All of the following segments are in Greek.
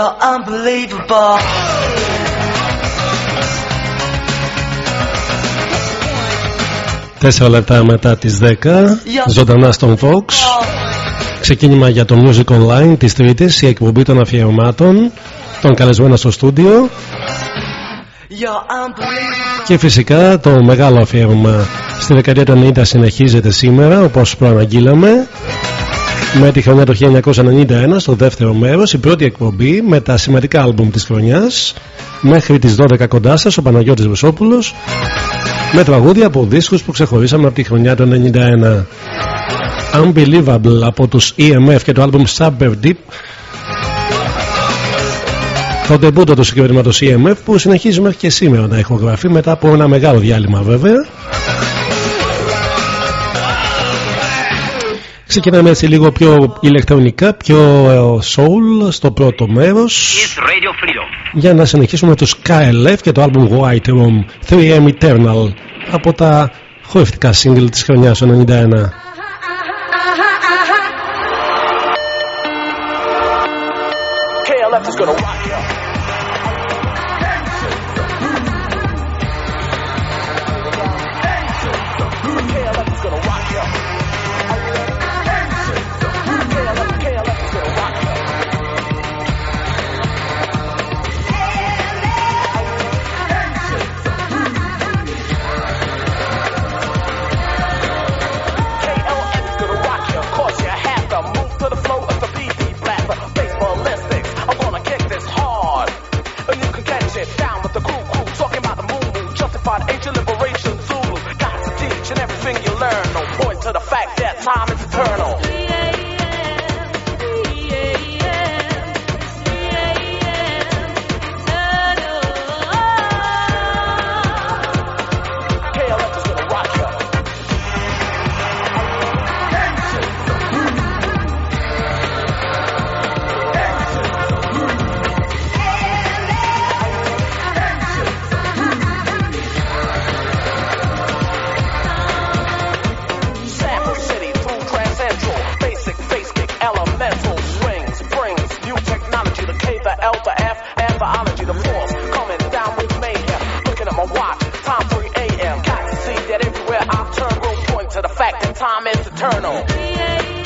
You're unbelievable. Τέσσερα λεπτά μετά τις 10 Ζωντανά στον Fox Ξεκίνημα για το Music Online της Τρίτης Η εκπομπή των αφιερωμάτων Τον καλεσμένο στο στούντιο. Και φυσικά το μεγάλο αφιέρωμα Στη δεκαετία του 90 συνεχίζεται σήμερα Όπως προαναγγείλαμε με τη χρονιά το 1991 στο δεύτερο μέρος η πρώτη εκπομπή με τα σημαντικά άλμπουμ της χρονιάς. Μέχρι τις 12 κοντά σας ο Παναγιώτης Βεσόπουλος με τραγούδια από δίσκους που ξεχωρίσαμε από τη χρονιά του 91 Unbelievable από τους EMF και το άλμπουμ Suburb Deep. Το τεμπούτο του συγκεκριμένου EMF που συνεχίζει μέχρι και σήμερα να ηχογραφεί μετά από ένα μεγάλο διάλειμμα βέβαια Ξεκινάμε έτσι λίγο πιο ηλεκτρονικά, πιο ε, soul στο πρώτο μέρος. Για να συνεχίσουμε τους KLF και το album White Room 3M Eternal από τα χορευτικά single της χρονιάς 91. time time is eternal.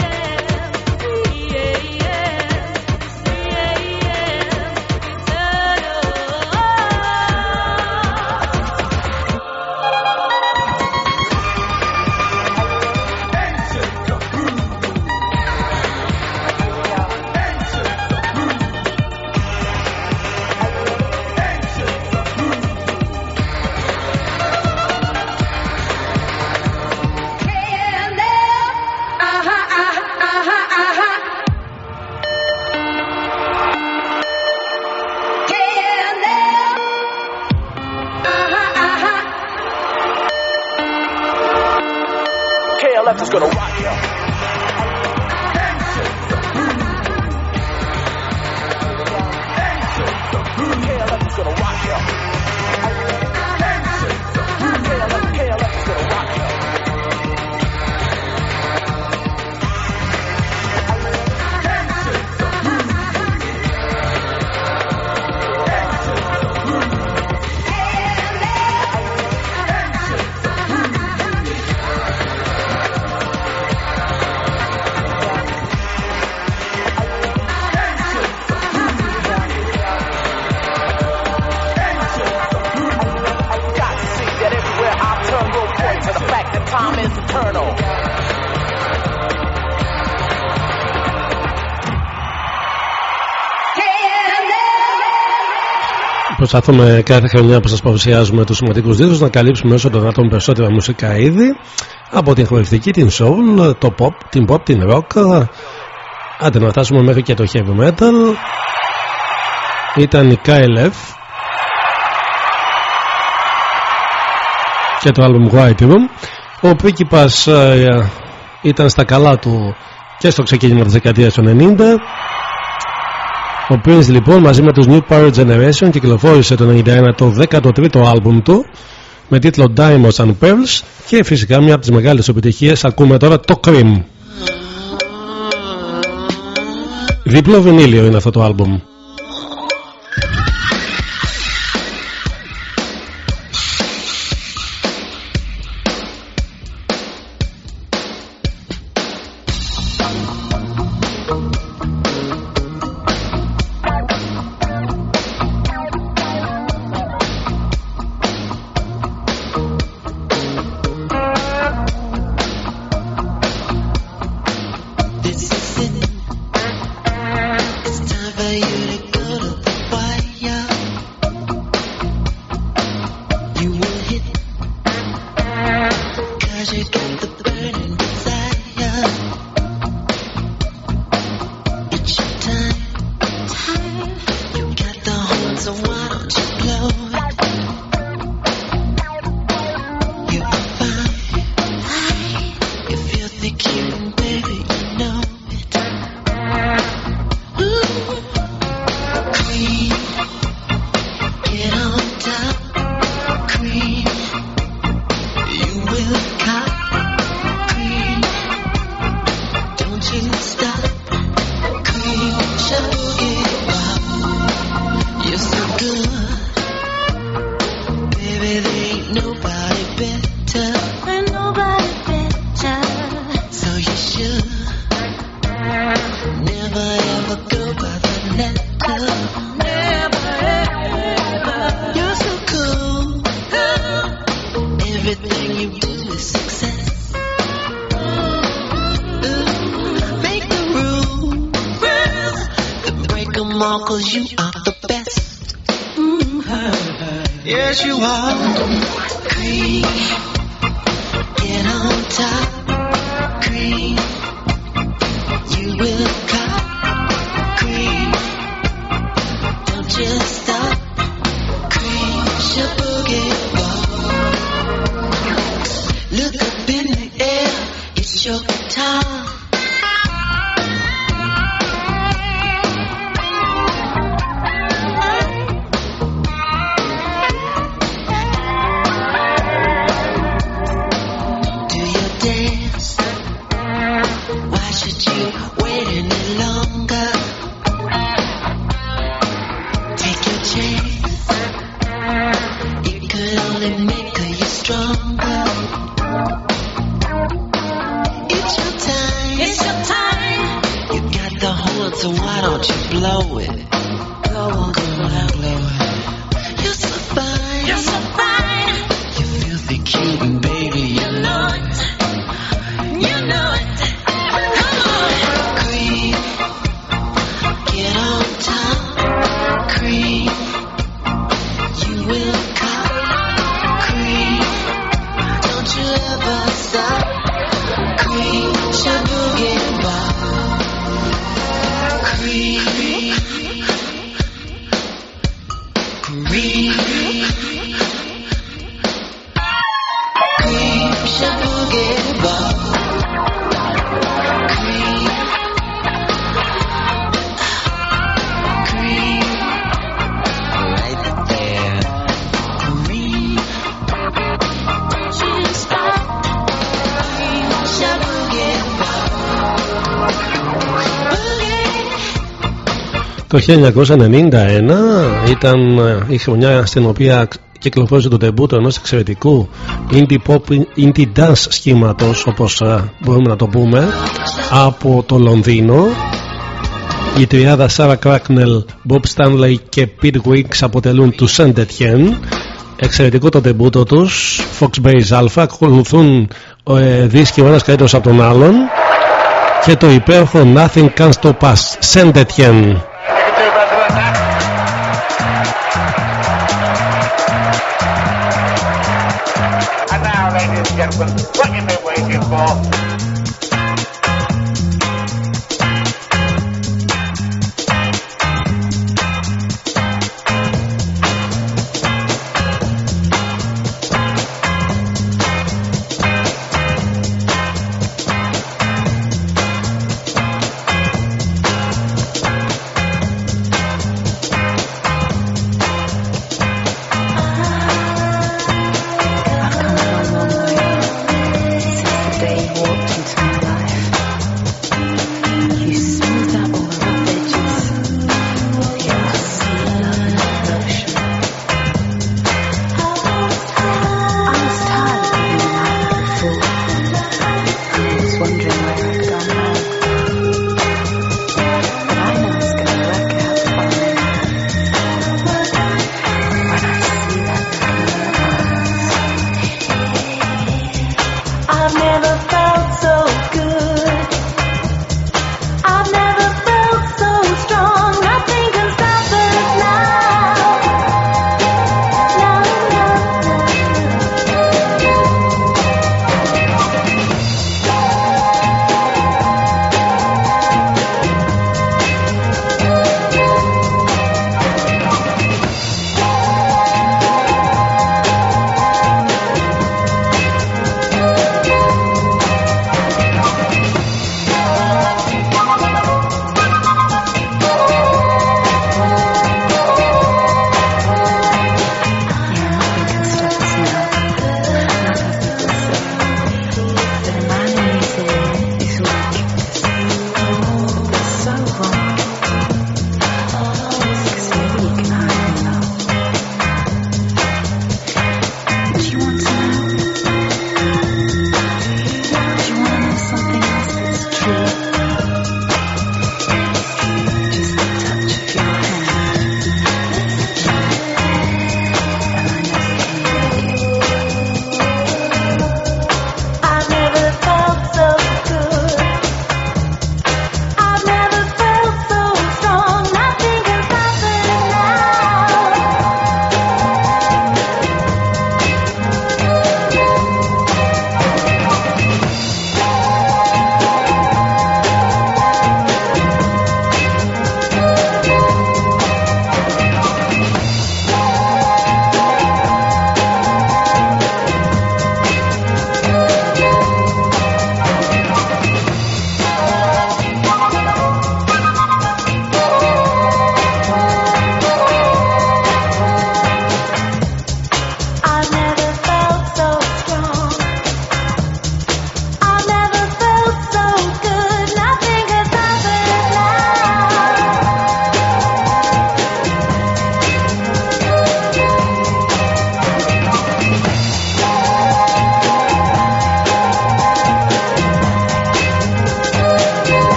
Προσπαθούμε κάθε χρονιά που σας παρουσιάζουμε τους σημαντικούς δίσκους να καλύψουμε όσο το δυνατόν περισσότερα μουσικά είδη από την χορευτική, την soul, το pop, την pop, την rock. Άντε να φτάσουμε μέχρι και το heavy metal. Ήταν η KLF και το album White Room. Ο πρίγκιπας ε, ήταν στα καλά του και στο ξεκίνημα της δεκαετίας του 90 ο Prince λοιπόν μαζί με τους New Power Generation κυκλοφόρησε το 1991 το 13ο άλμπουμ του με τίτλο Diamonds and Pearls και φυσικά μια από τις μεγάλες επιτυχίες ακούμε τώρα το Cream. Διπλό βινίλιο είναι αυτό το άλμπουμ. 1991 ήταν ε, η χρονιά στην οποία κυκλοφόρησε το τεμπούτο ενός εξαιρετικού indie pop, indie dance σχήματος όπως ε, μπορούμε να το πούμε από το Λονδίνο. Η τριάδα Sarah Cracknell, Bob Stanley και Pete Wicks αποτελούν του Saint Etienne. Εξαιρετικό το τεμπούτο τους. Fox Base Alpha ακολουθούν ε, δίσκοι ο ένας καλύτερος από τον άλλον. Και το υπέροχο Nothing Can Stop Us Saint Etienne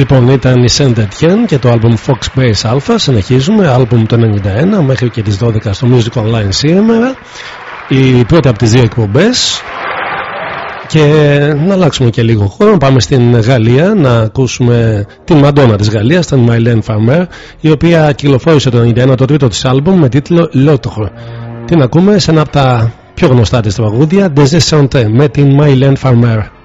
Λοιπόν, ήταν η Saint Etienne και το album Fox Base Alpha. Συνεχίζουμε, album το 91 μέχρι και τις 12 στο Music Online σήμερα. Η πρώτη από τις δύο εκπομπές. Και να αλλάξουμε και λίγο χώρο, πάμε στην Γαλλία να ακούσουμε την Μαντόνα της Γαλλίας, την Mylène Farmer, η οποία κυκλοφόρησε το 91 το τρίτο της album με τίτλο L'Autre. Την ακούμε σε ένα από τα πιο γνωστά της τραγούδια, Des Santé, με την Mylène Farmer.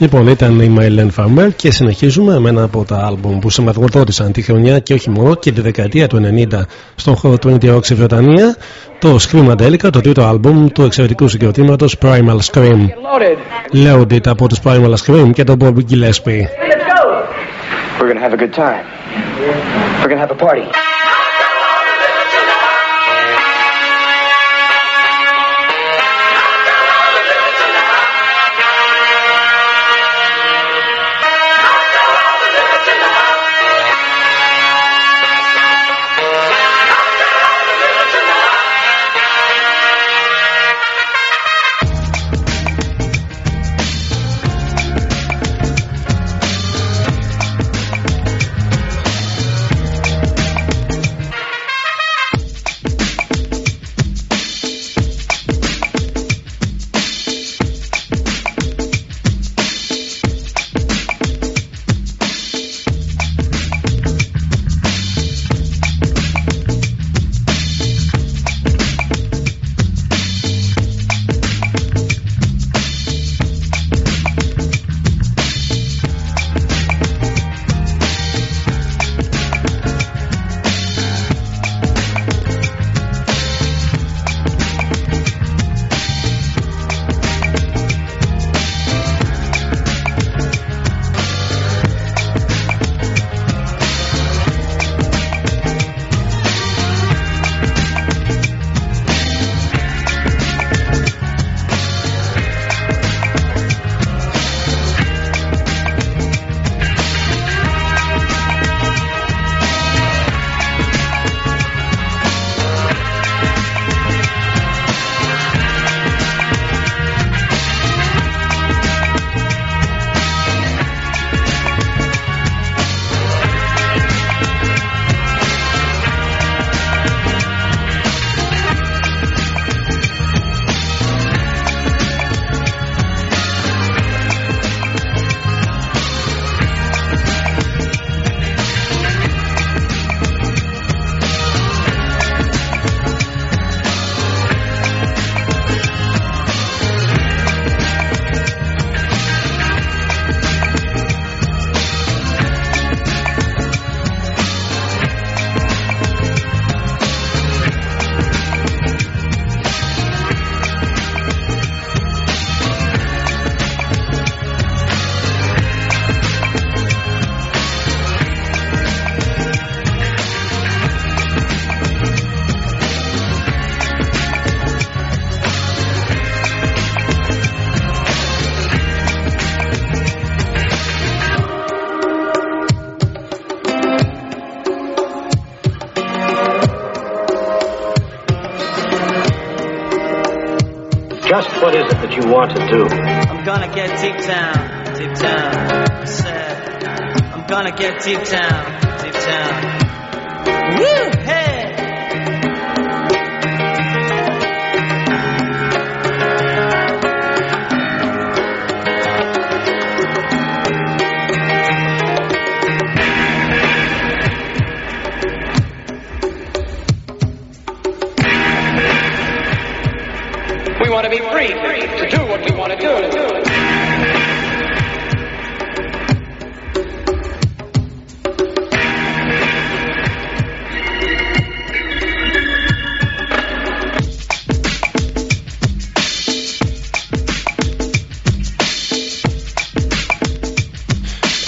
Λοιπόν, ήταν η Mylen Farmer και συνεχίζουμε με ένα από τα άλμπουμ που σηματοδότησαν τη χρονιά και όχι μόνο και τη δεκαετία του 90 στον χώρο του Indie Rock στη Βρετανία. Το Scream Angelica, το τρίτο άλμπουμ του εξαιρετικού συγκροτήματος Primal Scream. Loaded από τους Primal Scream και τον Bob Gillespie. We're gonna have a good time. We're gonna have a party. you want to do. I'm gonna get deep down, deep down. I said, I'm gonna get deep down.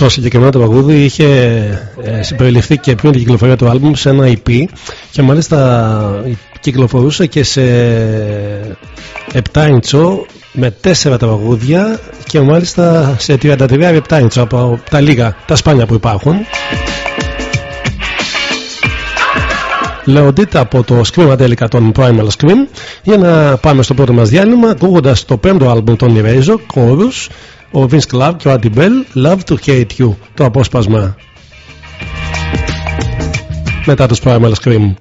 στο συγκεκριμένο τραγούδι είχε ε, συμπεριληφθεί και πριν την κυκλοφορία του άλμπουμ σε ένα EP και μάλιστα κυκλοφορούσε και σε 7 ίντσο με 4 τραγούδια και μάλιστα σε 33 7 ίντσο από τα λίγα, τα σπάνια που υπάρχουν. Λεοντίτα από το Scream τέλικά των Primal Scream για να πάμε στο πρώτο μας διάλειμμα ακούγοντας το πέμπτο άλμπουμ των Eraser, Chorus ο Vince Club και ο Andy Bell Love to Hate You το απόσπασμα μετά τους Primal Scream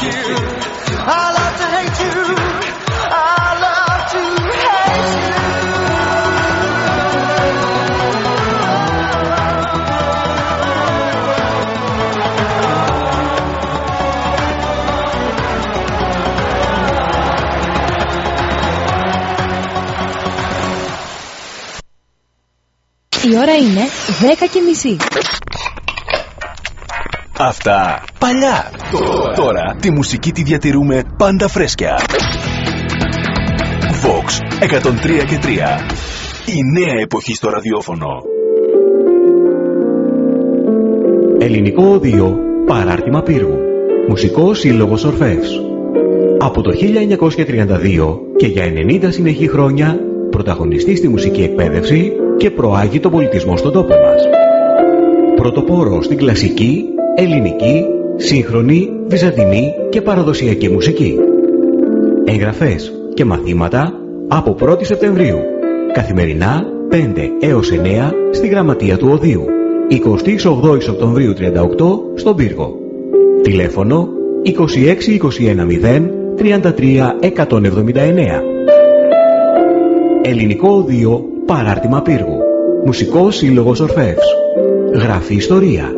Η ώρα είναι δέκα και μισή. Αυτά παλιά τη μουσική τη διατηρούμε πάντα φρέσκια. Vox 103 και 3. Η νέα εποχή στο ραδιόφωνο. Ελληνικό Οδείο Παράρτημα Πύργου Μουσικός Σύλλογος Ορφεύς Από το 1932 και για 90 συνεχή χρόνια πρωταγωνιστή στη μουσική εκπαίδευση και προάγει τον πολιτισμό στον τόπο μας. Πρωτοπόρο στην κλασική, ελληνική, σύγχρονη, βυζαντινή και παραδοσιακή μουσική. Εγγραφές και μαθήματα από 1η Σεπτεμβρίου. Καθημερινά 5 έως 9 στη Γραμματεία του Οδείου. 28 Οκτωβρίου 38 στον Πύργο. Τηλέφωνο 26 21 0 33 179. Ελληνικό Οδείο Παράρτημα Πύργου. Μουσικός Σύλλογος Ορφεύς. Γράφει Ιστορία.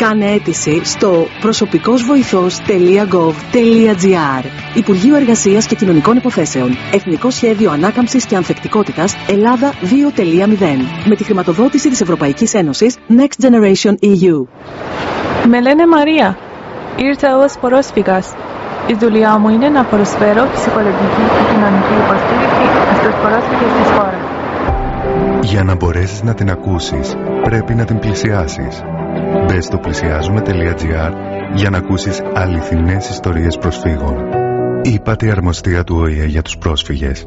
Κάνε αίτηση στο προσωπικόσβοηθός.gov.gr Υπουργείο Εργασίας και Κοινωνικών Υποθέσεων. Εθνικό Σχέδιο Ανάκαμψης και Ανθεκτικότητας Ελλάδα 2.0 με τη χρηματοδότηση της Ευρωπαϊκής Ένωσης Next Generation EU. Με λένε Μαρία. Ήρθα ως πρόσφυγας. Η δουλειά μου είναι να προσφέρω ψυχολογική και κοινωνική υποστήριξη στους πρόσφυγες της χώρας. Για να μπορέσεις να την ακούσεις, πρέπει να την πλησιάσεις. Μπες στο πλησιάζουμε.gr για να ακούσεις αληθινές ιστορίες προσφύγων. Είπατε η αρμοστία του ΟΗΕ για τους πρόσφυγες.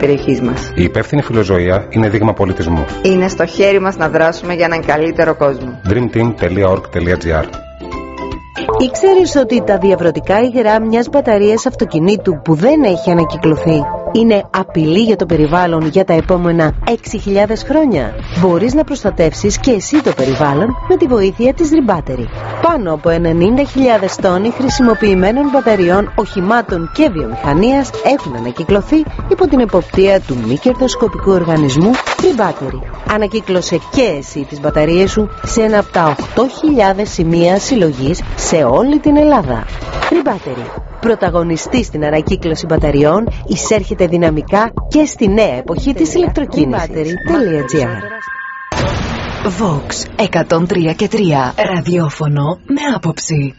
περιοχής μας. Η υπεύθυνη φιλοζωία είναι δείγμα πολιτισμού. Είναι στο χέρι μας να δράσουμε για έναν καλύτερο κόσμο. dreamteam.org.gr Ήξερες ότι τα διαβρωτικά υγρά μιας μπαταρίας αυτοκινήτου που δεν έχει ανακυκλωθεί είναι απειλή για το περιβάλλον για τα επόμενα 6.000 χρόνια; Μπορείς να προστατεύσεις και εσύ το περιβάλλον με τη βοήθεια της Rebattery. Πάνω από 90.000 τόνοι χρησιμοποιημένων μπαταριών οχημάτων και βιομηχανίας έχουν ανακυκλωθεί υπό την εποπτεία του μη κερδοσκοπικού οργανισμού Rebattery. Ανακύκλωσε και εσύ τις μπαταρίες σου σε ένα από τα 8.000 σημεία συλλογής σε όλη την Ελλάδα. Rebattery. Πρωταγωνιστή στην ανακύκλωση μπαταριών, εισέρχεται δυναμικά και στη νέα εποχή της ηλεκτροκίνησης. Vox 103 και 3 ραδιόφωνο με άποψη.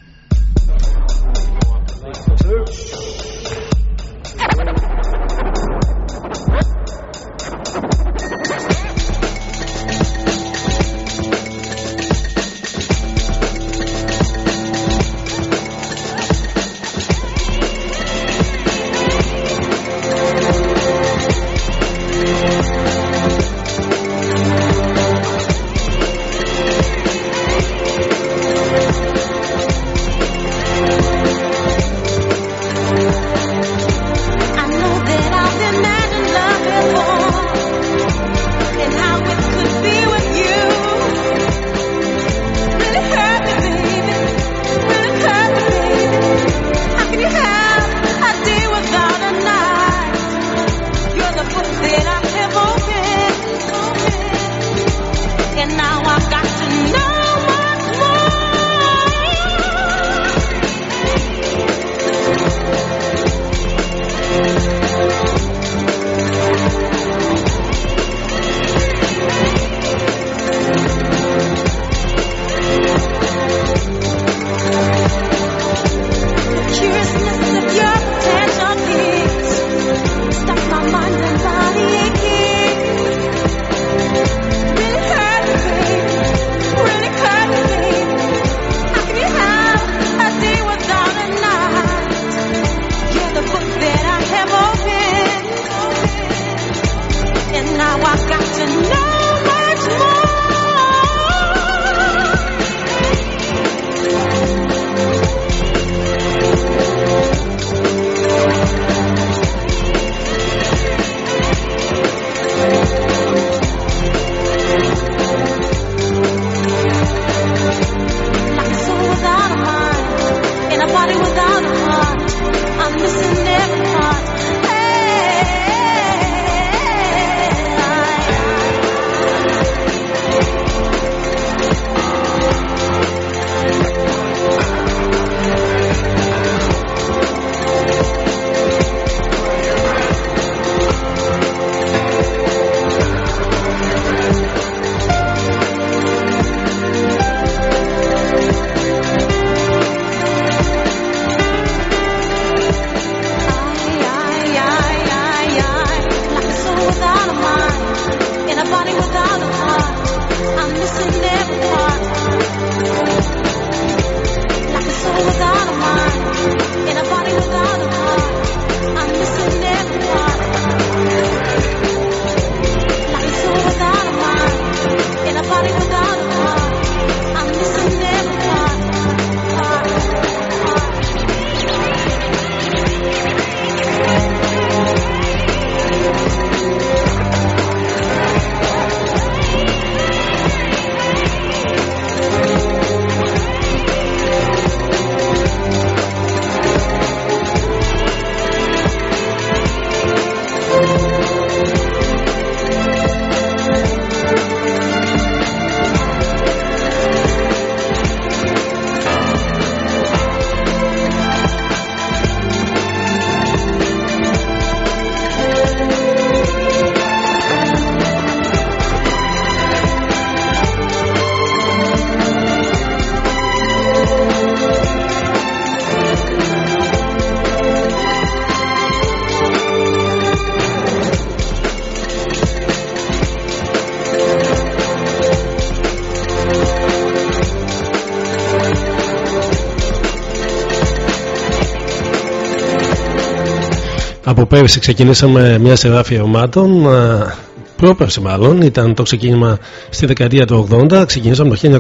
Από πέρυσι ξεκινήσαμε μια σειρά αφιερωμάτων. α, Πρόπερση μάλλον, ήταν το ξεκίνημα στη δεκαετία του 80. Ξεκινήσαμε το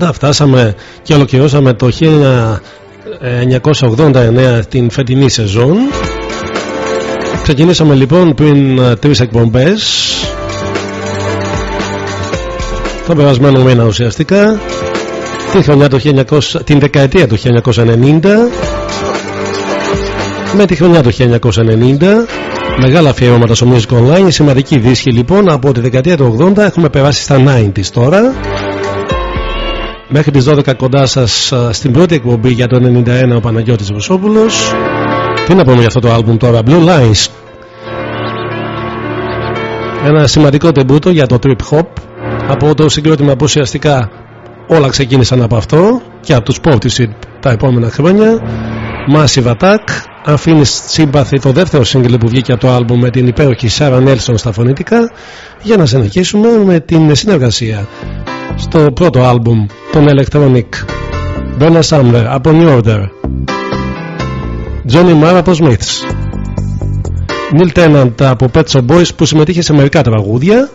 1980, φτάσαμε και ολοκληρώσαμε το 1989 την φετινή σεζόν. Ξεκινήσαμε λοιπόν πριν α, τρεις εκπομπές τον περασμένο μήνα ουσιαστικά τη χρονιά το 1900, την δεκαετία του 1990 με τη χρονιά του 1990 μεγάλα αφιερώματα στο Music Online σημαντική δίσκη λοιπόν από τη δεκαετία του 80 έχουμε περάσει στα 90s τώρα. Μέχρι τις 12 κοντά σας α, στην πρώτη εκπομπή για το 91 ο Παναγιώτης Βουσόπουλος. Τι να πούμε για αυτό το άλμπουμ τώρα Blue Lines. Ένα σημαντικό τεμπούτο για το trip hop. Από το συγκρότημα που ουσιαστικά όλα ξεκίνησαν από αυτό και από τους Portishead τα επόμενα χρόνια. Massive Attack αφήνει σύμπαθη το δεύτερο single που βγήκε από το άλμπουμ με την υπέροχη Sarah Nelson στα φωνητικά για να συνεχίσουμε με την συνεργασία στο πρώτο άλμπουμ των Electronic Donna Summer από New Order. Johnny Marr από Smiths. Neil Tennant από Pet Shop Boys που συμμετείχε σε μερικά τραγούδια.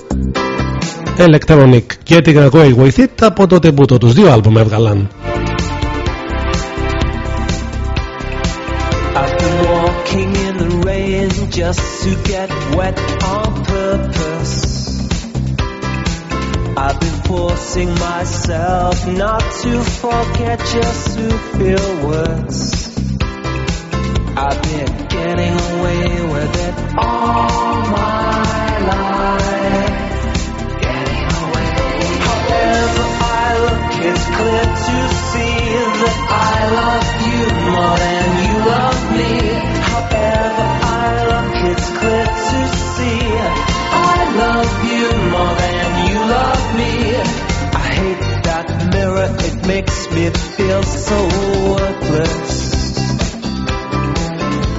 Electronic και τη Gregory With It από το τεμπούτο τους. Δύο άλμπουμ έβγαλαν walking in the rain just to get wet on purpose. I've been forcing myself not to forget just to feel words. I've been getting away with it all my life. Getting away. However I look, it's clear to see that I love you more than you love me. I look, it's clear to see I love you more than you love me. I hate that mirror, it makes me feel so worthless.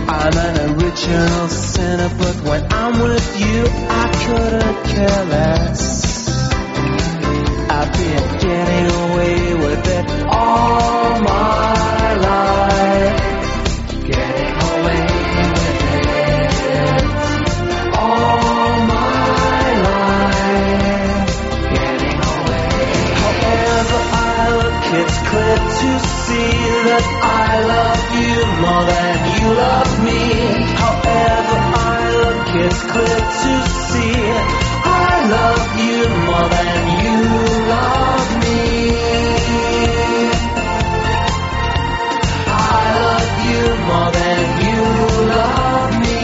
I'm an original sinner, but when I'm with you, I couldn't care less. I've been getting away with it all my life. That I love you more than you love me. However I look, it's clear to see I love you more than you love me. I love you more than you love me.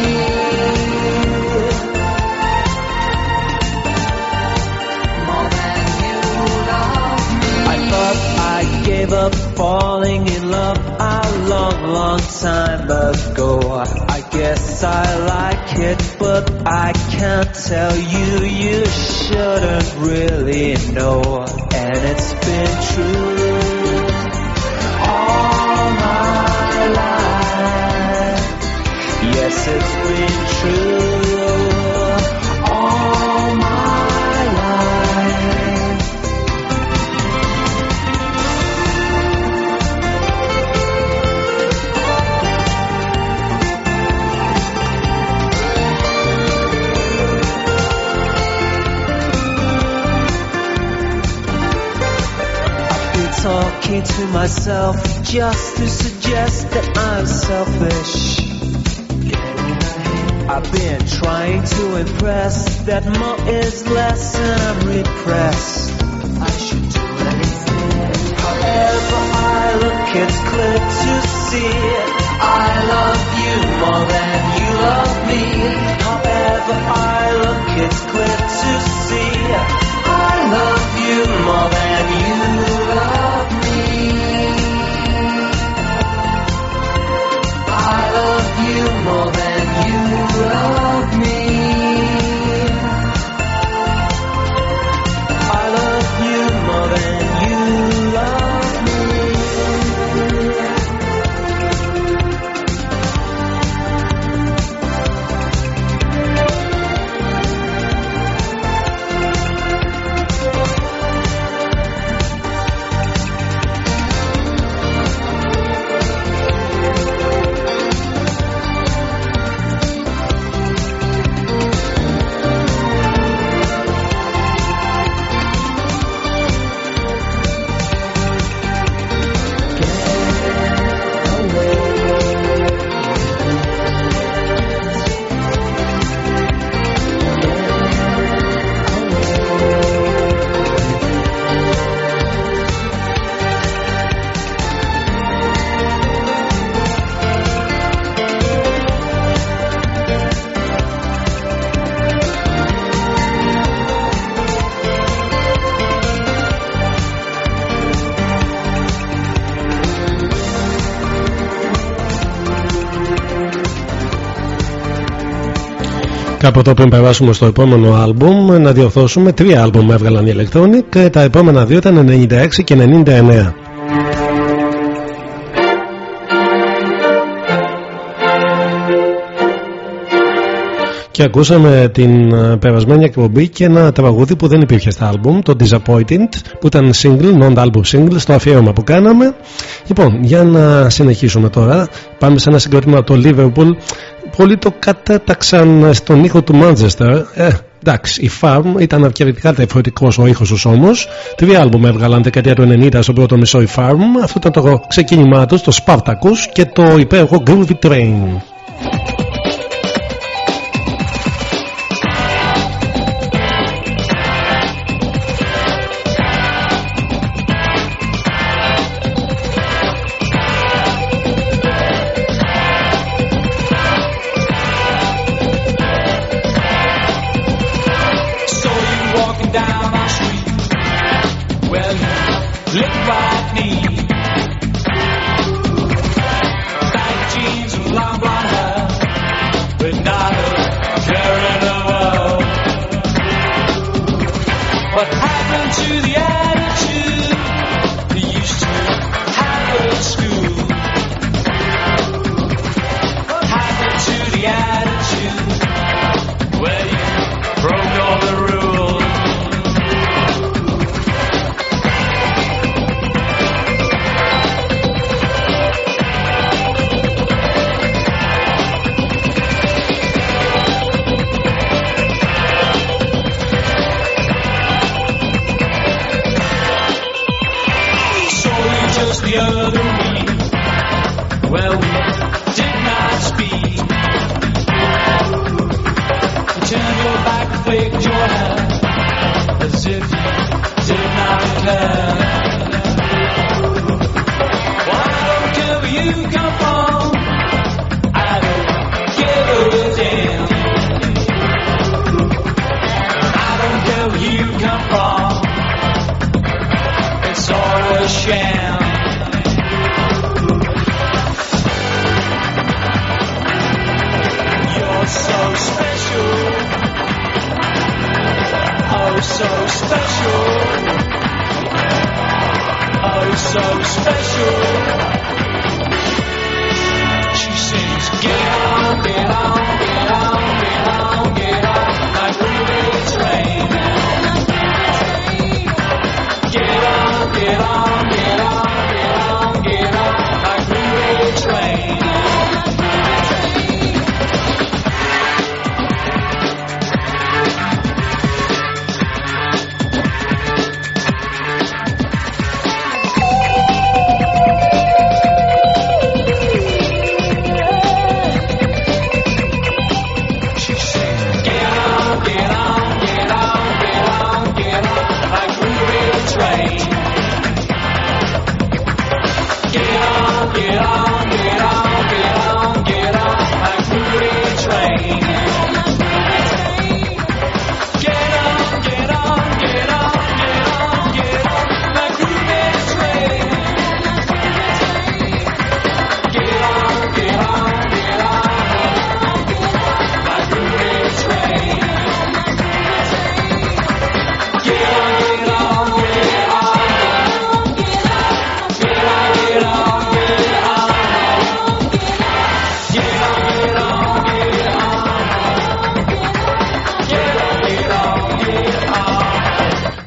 More than you love me. I thought I gave up falling in love a long, long time ago. I guess I like it, but I can't tell you. You shouldn't really know, and it's been true all my life. Yes, it's been true talking to myself just to suggest that I'm selfish. I've been trying to impress that more is less and I'm repressed. I should do anything. However I look, it's clear to see I love you more than you love me. However I look, it's clear to see I love you more than you love Κάπου εδώ πριν περάσουμε στο επόμενο άλμπουμ να διορθώσουμε τρία άλμπουμ έβγαλαν οι Electronic και τα επόμενα δύο ήταν 96 και 99. Και ακούσαμε την ε, περασμένη εκπομπή και ένα τραγούδι που δεν υπήρχε στα άλμπουμ, το Disappointed, που ήταν single, non-album single, στο αφιέρωμα που κάναμε. Λοιπόν, για να συνεχίσουμε τώρα, πάμε σε ένα συγκρότημα από το Liverpool. Πολλοί το κατέταξαν στον ήχο του Manchester. Ε, εντάξει, η Farm ήταν αρκετικά διαφορετικός ο ήχος του όμω. Τρία άλμπουμ έβγαλαν δεκαετία του 90 στο πρώτο μισό η Farm. Αυτό ήταν το ξεκίνημά τους, το Spartacus και το υπέροχο Groovy Train.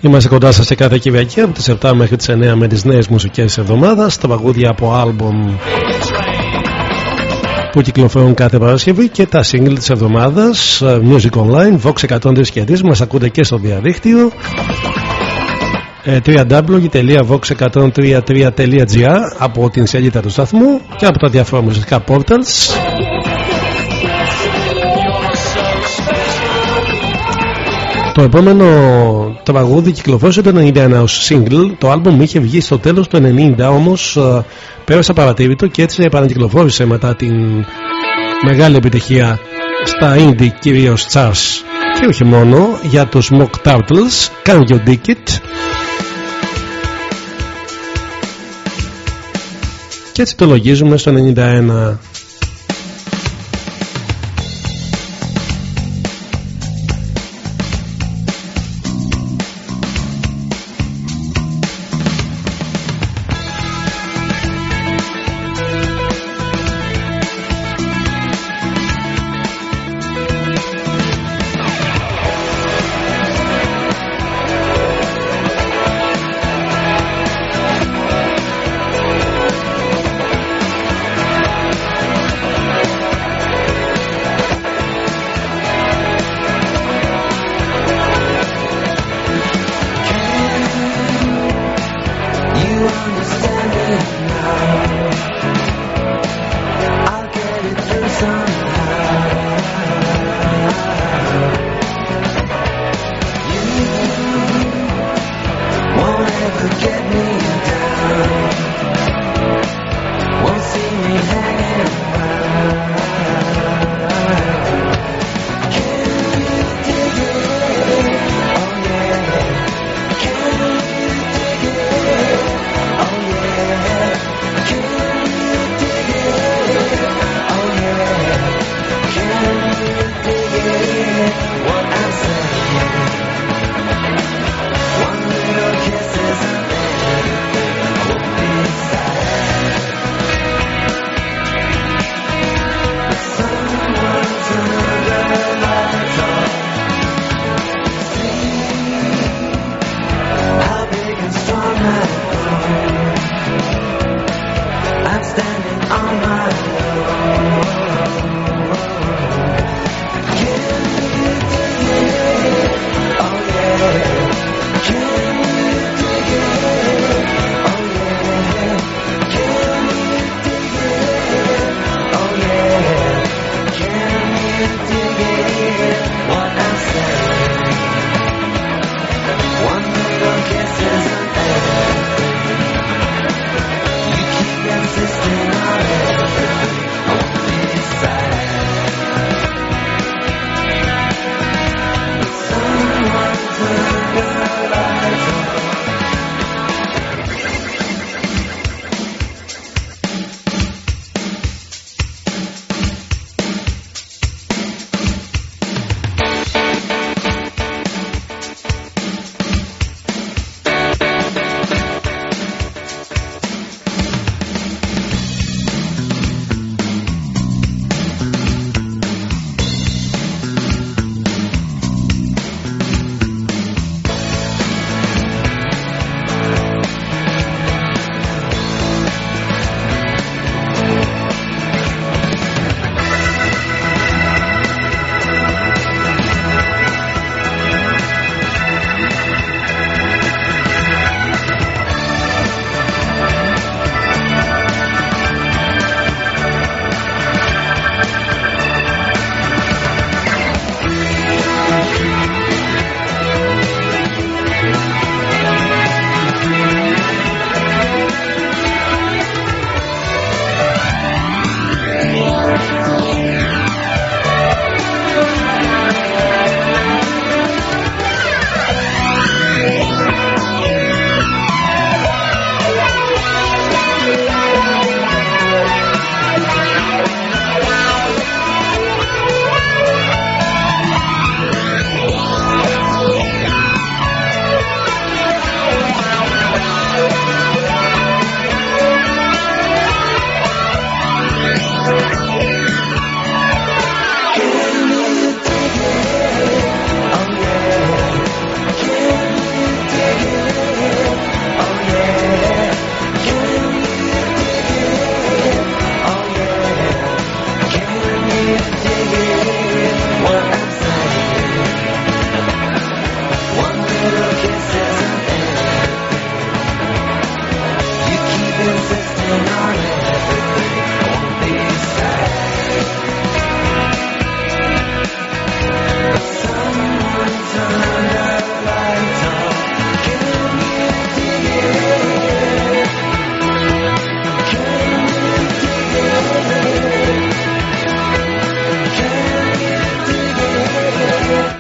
Είμαστε κοντά σας σε κάθε Κυριακή από τις 7 μέχρι τις 9 με τις νέες μουσικές της εβδομάδας τα παγούδια από άλμπομ που κυκλοφορούν κάθε Παρασκευή και τα single της εβδομάδας Music Online, Vox 103 και δις μας ακούτε και στο διαδίκτυο ε, www.vox1033.gr από την σελίδα του σταθμού και από τα διάφορα μουσικά portals Το επόμενο τραγούδι κυκλοφόρησε το 91 ως single. Το άλμπομ είχε βγει στο τέλος του 90 όμως ε, πέρασε παρατήρητο και έτσι επανακυκλοφόρησε μετά την μεγάλη επιτυχία στα indie κυρίως charts και όχι μόνο για τους Mock Turtles Can You Dig It; Και έτσι το λογίζουμε στο 91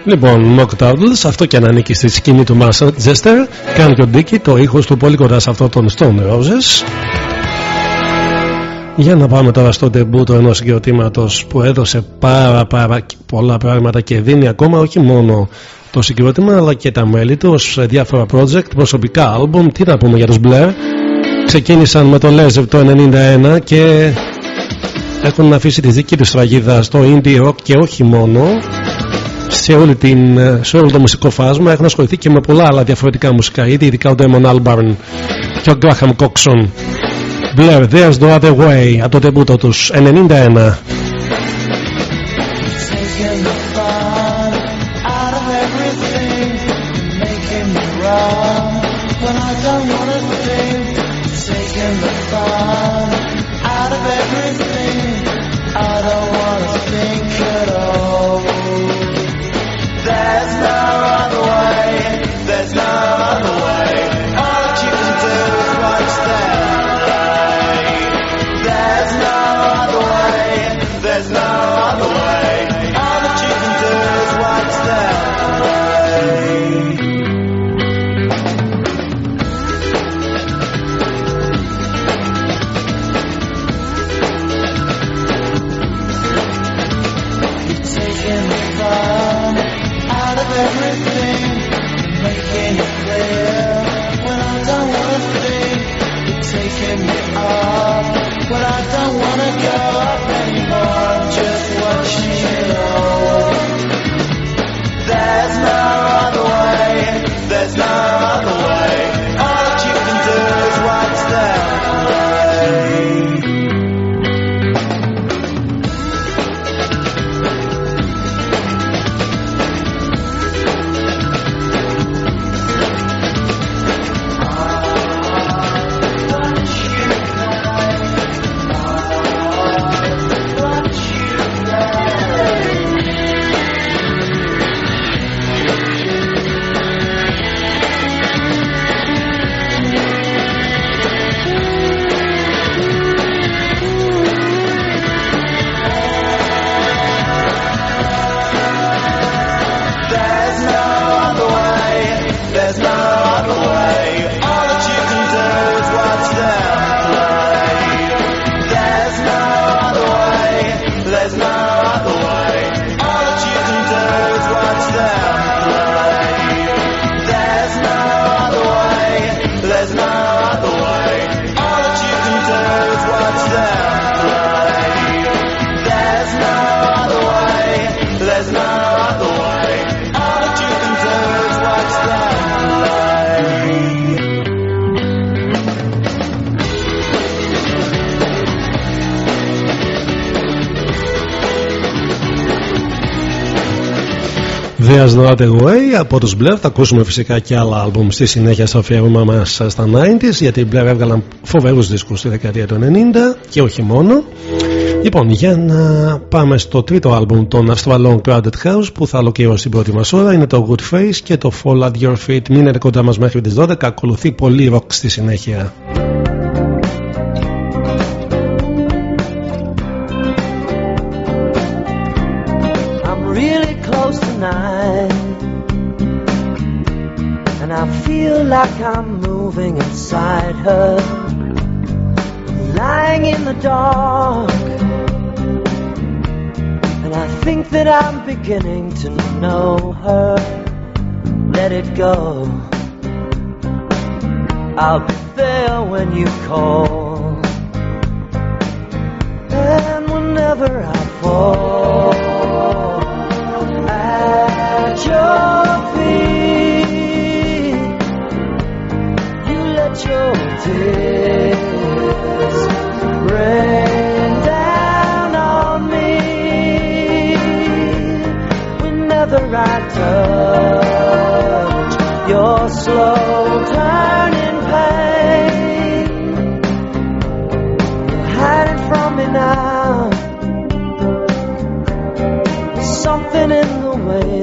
Λοιπόν, Mock Turtles, αυτό και αν ανήκει στη σκηνή του Manchester, κάνει και ο Ντίκη, το ήχος του πολύ κοντά σε αυτό των Stone Roses. Για να πάμε τώρα στο ντεμπούτο ενός συγκροτήματος που έδωσε πάρα πάρα πολλά πράγματα και δίνει ακόμα όχι μόνο το συγκρότημα αλλά και τα μέλη του σε διάφορα project, προσωπικά άλμπουμ. Τι να πούμε για τους Blair. Ξεκίνησαν με το Lezer το 91 και έχουν αφήσει τη δική τους τραγίδα στο indie rock και όχι μόνο σε, όλη την, σε όλο το μουσικό φάσμα. Έχουν ασχοληθεί και με πολλά άλλα διαφορετικά μουσικά είδη ειδικά ο Damon Albarn και ο Graham Coxon. Blair, There's No Other Way από το τεμπούτο τους 91 There's No Other Way από τους Blair. Θα ακούσουμε φυσικά και άλλα άλμπουμ στη συνέχεια. Στο αφιέρωμα μας στα 90s γιατί οι Blair έβγαλαν φοβερούς δίσκους στη δεκαετία του 90 και όχι μόνο. Λοιπόν, για να πάμε στο τρίτο άλμπουμ των Αυστραλών Crowded House που θα ολοκληρώσει την πρώτη μας ώρα είναι το Good Face και το Fall at Your Feet. Μείνετε κοντά μας μέχρι τις 12 ακολουθεί πολύ rock στη συνέχεια like I'm moving inside her. Lying in the dark. And I think that I'm beginning to know her. Let it go. I'll be there when you call.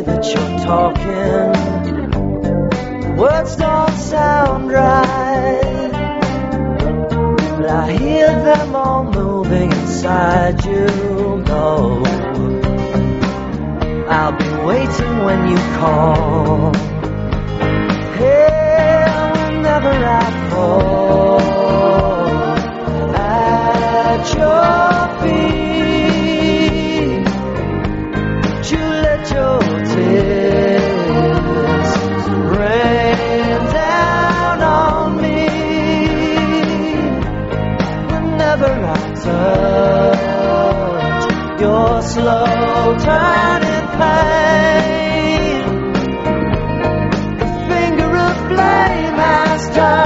That you're talking. Words don't sound right, but I hear them all moving inside you. No, I'll be waiting when you call. Hey, whenever I fall at your Touch. Your slow turning pain, the finger of flame has turned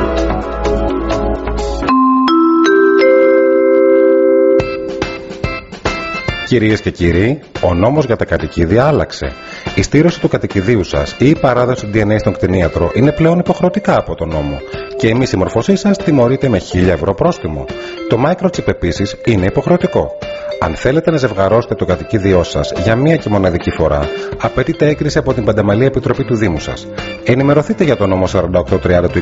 Κυρίες και κύριοι, ο νόμος για τα κατοικίδια άλλαξε. Η στήρωση του κατοικιδίου σας ή η παράδοση DNA στον κτηνίατρο είναι πλέον υποχρεωτικά από τον νόμο. Και η μη συμμορφωσή σας τιμωρείται με 1000 ευρώ πρόστιμο. Το microchip επίσης είναι υποχρεωτικό. Αν θέλετε να ζευγαρώσετε το κατοικίδιό σας για μία και μοναδική φορά, απαιτείται έγκριση από την Πανταμαλή Επιτροπή του Δήμου σας. Ενημερωθείτε για τον νόμο 4830 του 21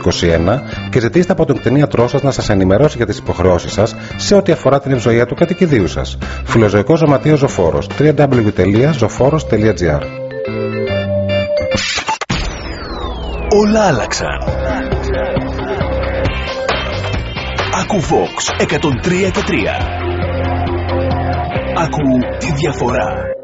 και ζητήστε από τον κτηνίατρό σας να σας ενημερώσει για τις υποχρεώσεις σας σε ό,τι αφορά την ευζοία του κατοικιδίου σας. Φιλοζωικό Ζωματείο Ζωφόρος www.zoforos.gr Όλα άλλαξαν. Ακού Vox 103 και 3. Ακού τη διαφορά.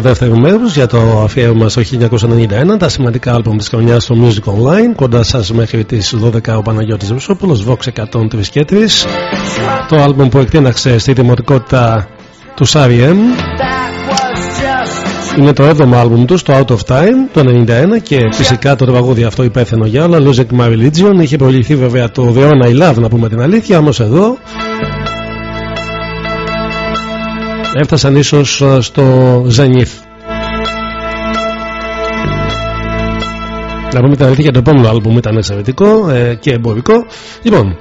Thought. Ξεκίνημα δεύτερου μέρους για το αφιέρωμα στο 1991 τα σημαντικά άλμπουμ της χρονιάς στο Music Online κοντά σας μέχρι τις 12 ο Παναγιώτης Ρουσόπουλος Vox 103 και 3 το άλμπουμ που εκτείναξε στη δημοτικότητα του R.E.M. είναι το 7ο άλμπουμ του στο Out of Time το 91 και φυσικά το τραγούδι αυτό υπεύθυνο για όλα Losing My Religion είχε προηγηθεί βέβαια το The One I Love να πούμε την αλήθεια όμως εδώ έφτασαν ίσως ε, στο Zenith. Να πούμε την αλήθεια για το επόμενο άλμπουμ ήταν εξαιρετικό ε, και εμπορικό. Λοιπόν,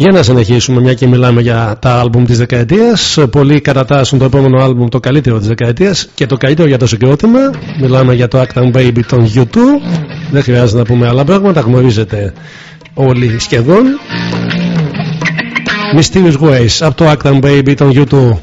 για να συνεχίσουμε μια και μιλάμε για τα άλμπουμ της δεκαετίας Πολλοί κατατάσσουν το επόμενο άλμπουμ το καλύτερο της δεκαετίας Και το καλύτερο για το συγκρότημα Μιλάμε για το Acton Baby των U2 Δεν χρειάζεται να πούμε άλλα πράγματα Γνωρίζετε όλοι σχεδόν Mysterious Ways από το Acton Baby των U2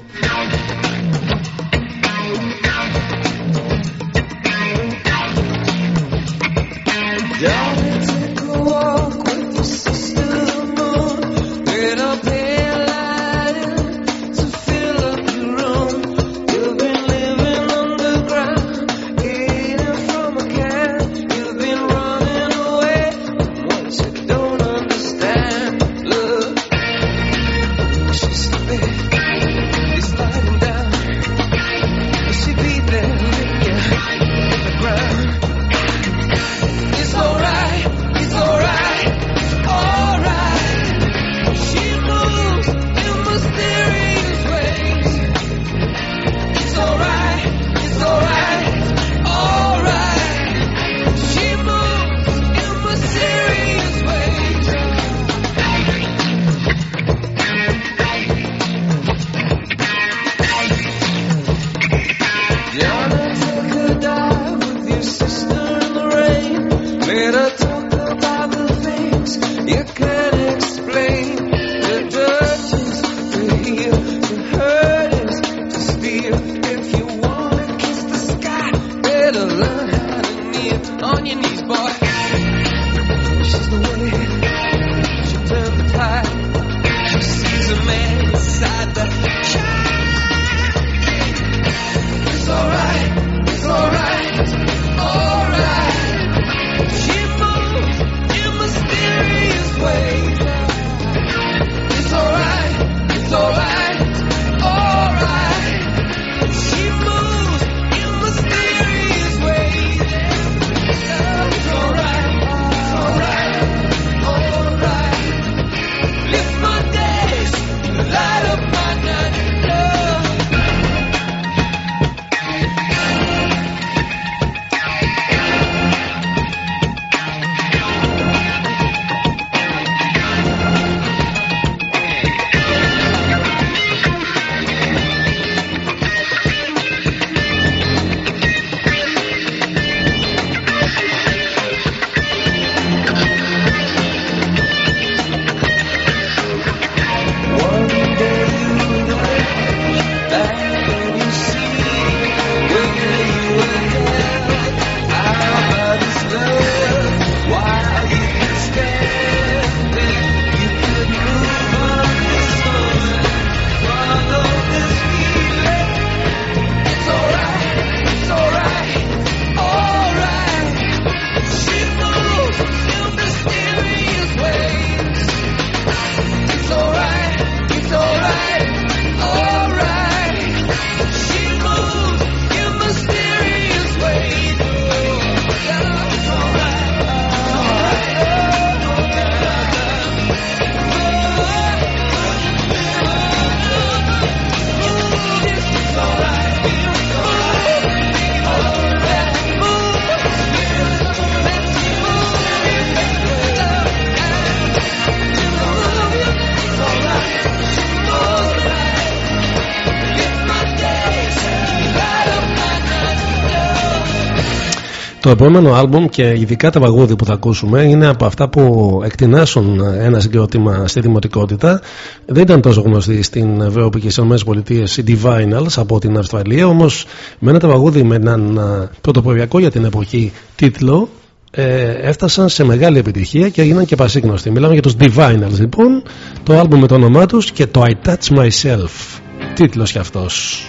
Το επόμενο άλμπουμ και ειδικά τα βαγούδι που θα ακούσουμε είναι από αυτά που εκτινάσουν ένα συγκρότημα στη δημοτικότητα. Δεν ήταν τόσο γνωστή στην Ευρώπη και στις ΗΠΑ οι Divinals από την Αυστραλία, όμως με ένα τραγούδι με έναν α, πρωτοποριακό για την εποχή τίτλο ε, έφτασαν σε μεγάλη επιτυχία και έγιναν και πασίγνωστοι. Μιλάμε για τους Divinals λοιπόν, το άλμπουμ με το όνομά τους και το I Touch Myself. Τίτλος κι αυτός.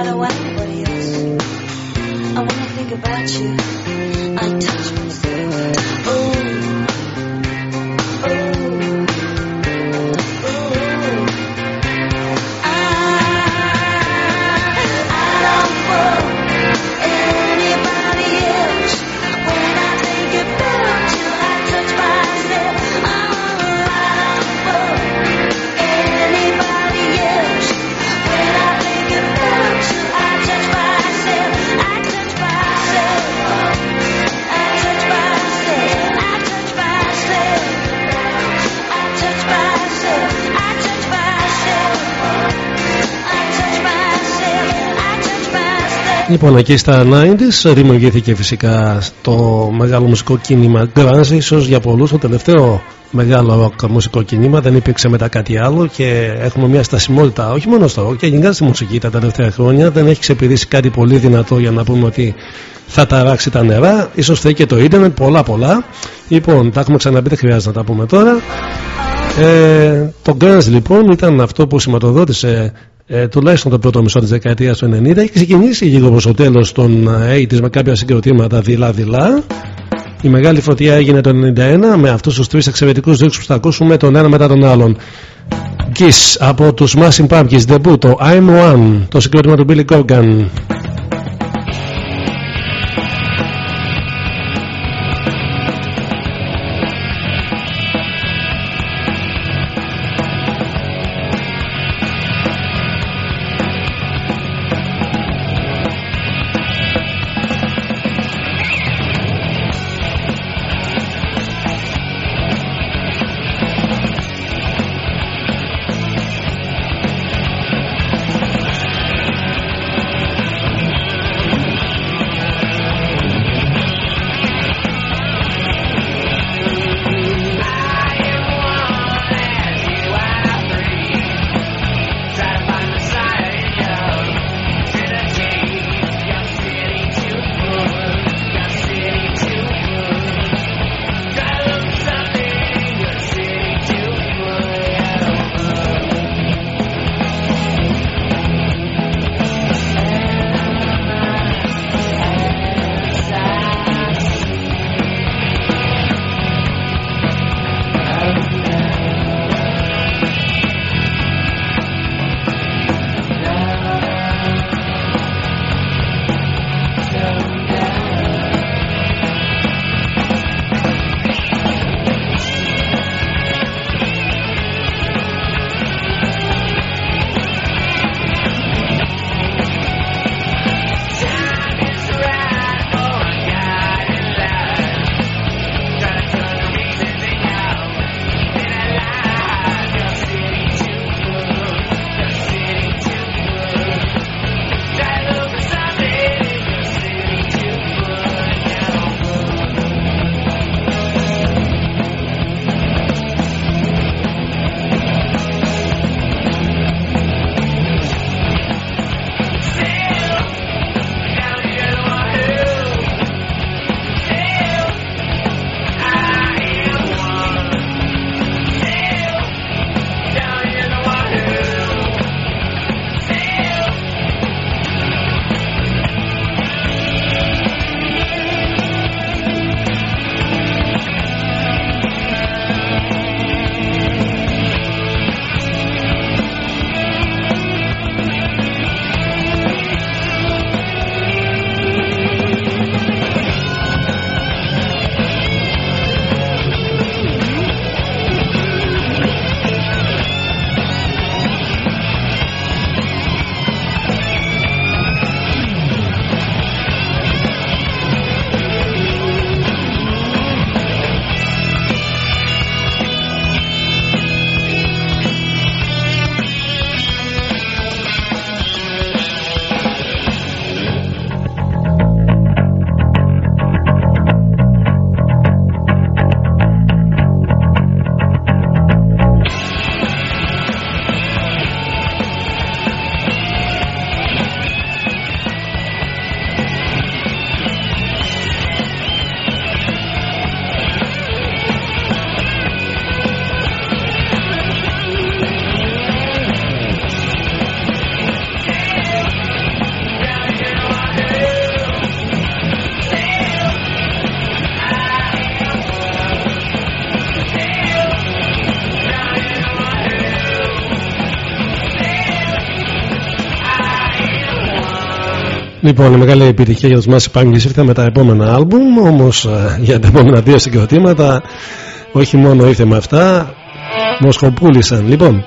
I don't want anybody else. I wanna think about you. Λοιπόν, εκεί στα 90s δημιουργήθηκε φυσικά το μεγάλο μουσικό κίνημα Grunge, ίσω για πολλούς το τελευταίο μεγάλο rock μουσικό κίνημα. Δεν υπήρξε μετά κάτι άλλο και έχουμε μια στασιμότητα όχι μόνο στο rock και γενικά στη μουσική τα τελευταία χρόνια. Δεν έχει ξεπηδήσει κάτι πολύ δυνατό για να πούμε ότι θα ταράξει τα νερά. σω φταίει και το ίντερνετ, πολλά πολλά. Λοιπόν, τα έχουμε ξαναπεί, δεν χρειάζεται να τα πούμε τώρα. Ε, το Grunge λοιπόν ήταν αυτό που σηματοδότησε ε, τουλάχιστον το πρώτο μισό της δεκαετίας του 90 έχει ξεκινήσει γύρω προς το τέλος των ε, 80's με κάποια συγκροτήματα δειλά-δειλά. Η μεγάλη φωτιά έγινε το 91 με αυτούς τους τρεις εξαιρετικούς δίσκους που θα ακούσουμε τον ένα μετά τον άλλον. Kiss από τους Massive Pumpkins debut το I'm One το συγκρότημα του Billy Corgan Λοιπόν, η μεγάλη επιτυχία για τους Massive Punkies ήρθε με τα επόμενα άλμπουμ, όμως ε, για τα επόμενα δύο συγκροτήματα όχι μόνο ήρθε με αυτά, μοσχοπούλησαν. Λοιπόν,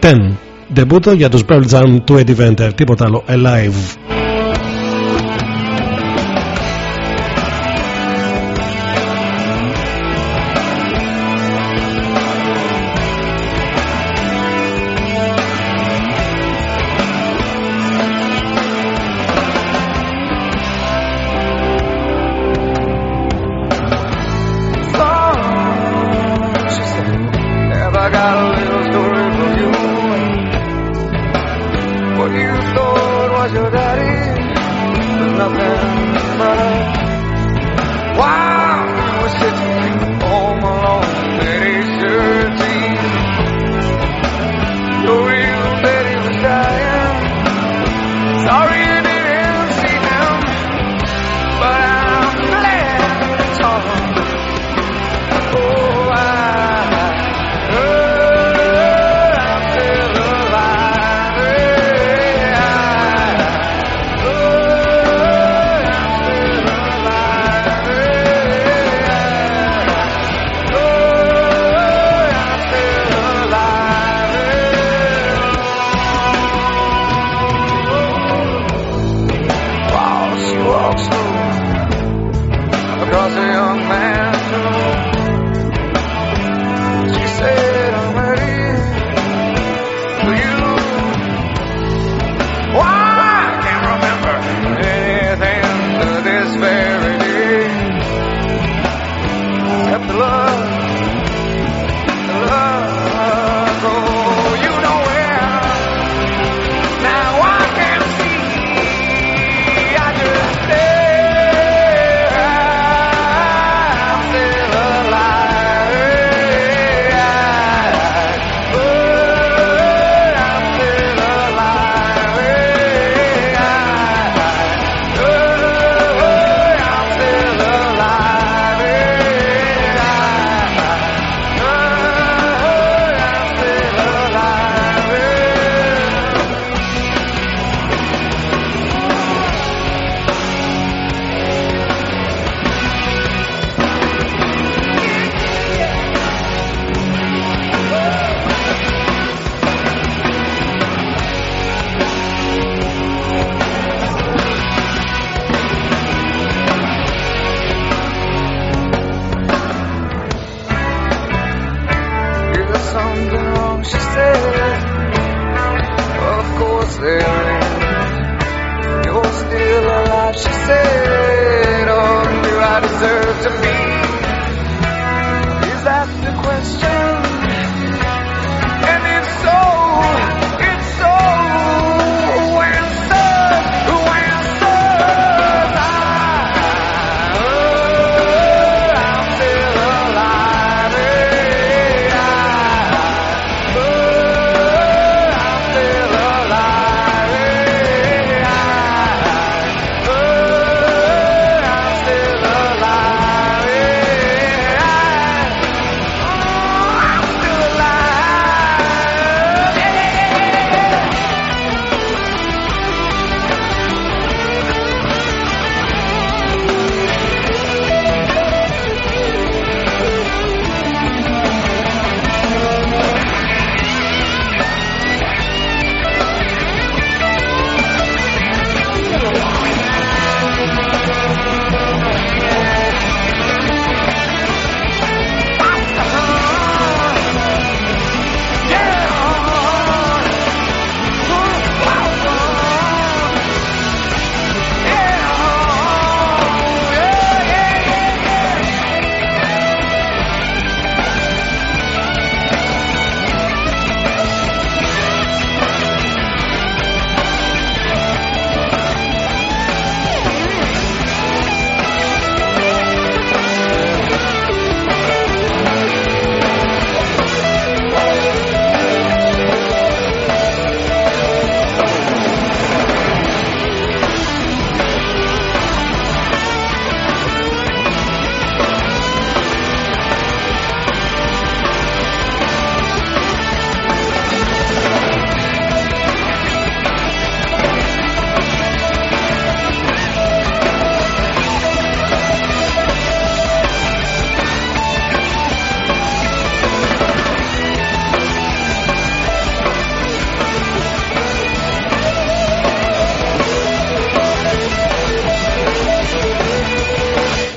10. Ντεμπούτο για τους Pearl Jam του Eddie Venter, τίποτα άλλο, Alive.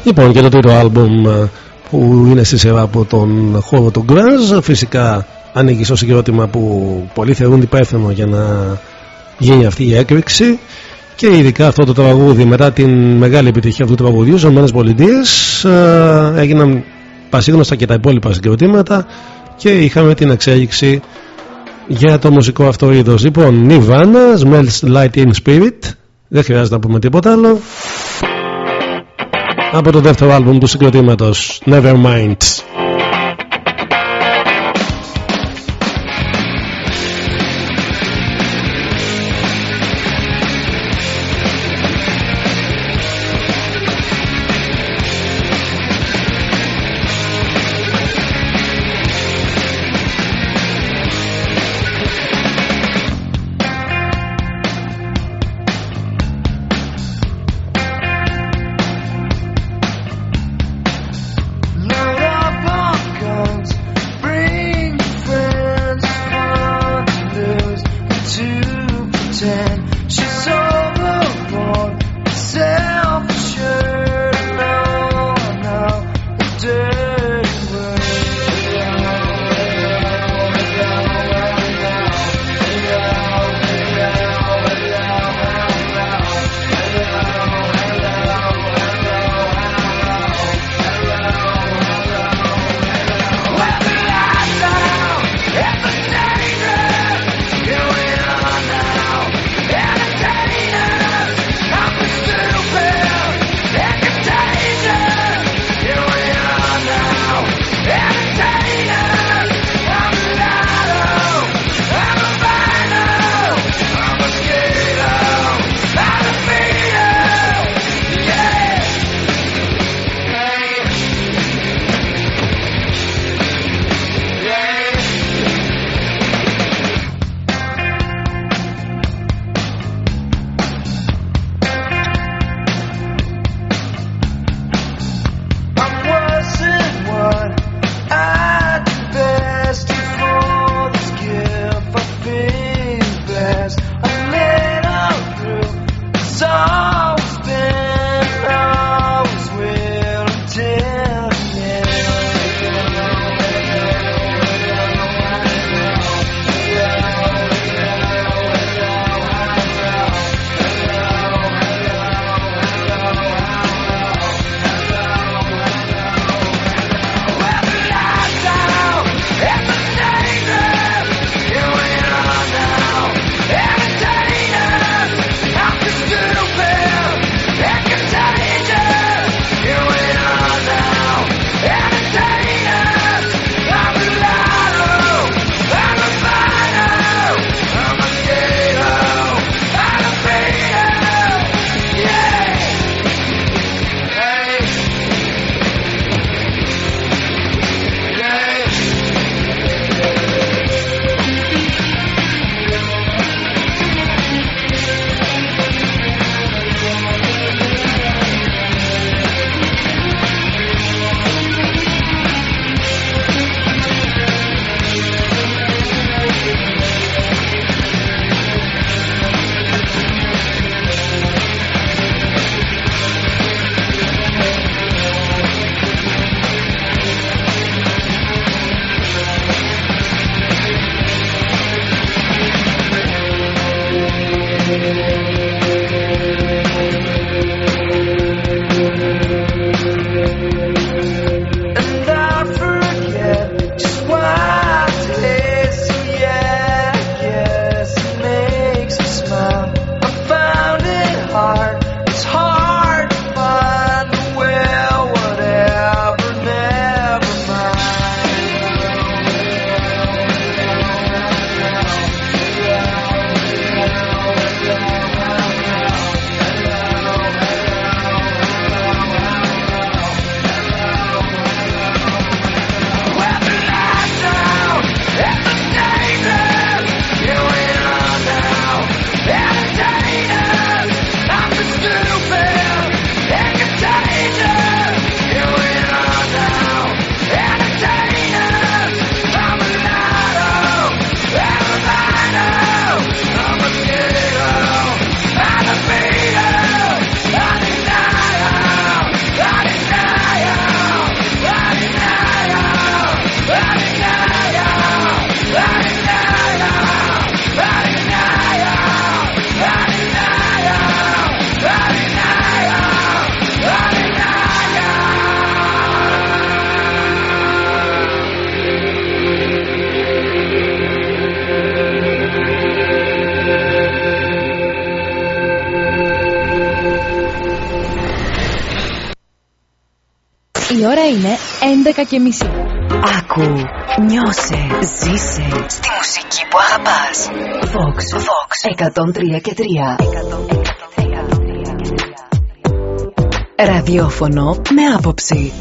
Λοιπόν και το τρίτο άλμπουμ ε, που είναι στη σειρά από τον χώρο του Grunge φυσικά ανήκει στο συγκρότημα που πολλοί θεωρούν υπεύθυνο για να γίνει αυτή η έκρηξη. Και ειδικά αυτό το τραγούδι μετά την μεγάλη επιτυχία αυτού του τραγουδιού στις ΗΠΑ έγιναν πασίγνωστα και τα υπόλοιπα συγκροτήματα και είχαμε την εξέλιξη για το μουσικό αυτό είδος. Λοιπόν, Nirvana, Smells Light in Spirit. Δεν χρειάζεται να πούμε τίποτα άλλο από το δεύτερο άλμπουμ του συγκροτήματος Nevermind 11 και μισή. Άκου, νιώσε, ζήσε στη μουσική που αγαπάς. Vox, Vox, 103 και 3. Ραδιόφωνο με άποψη.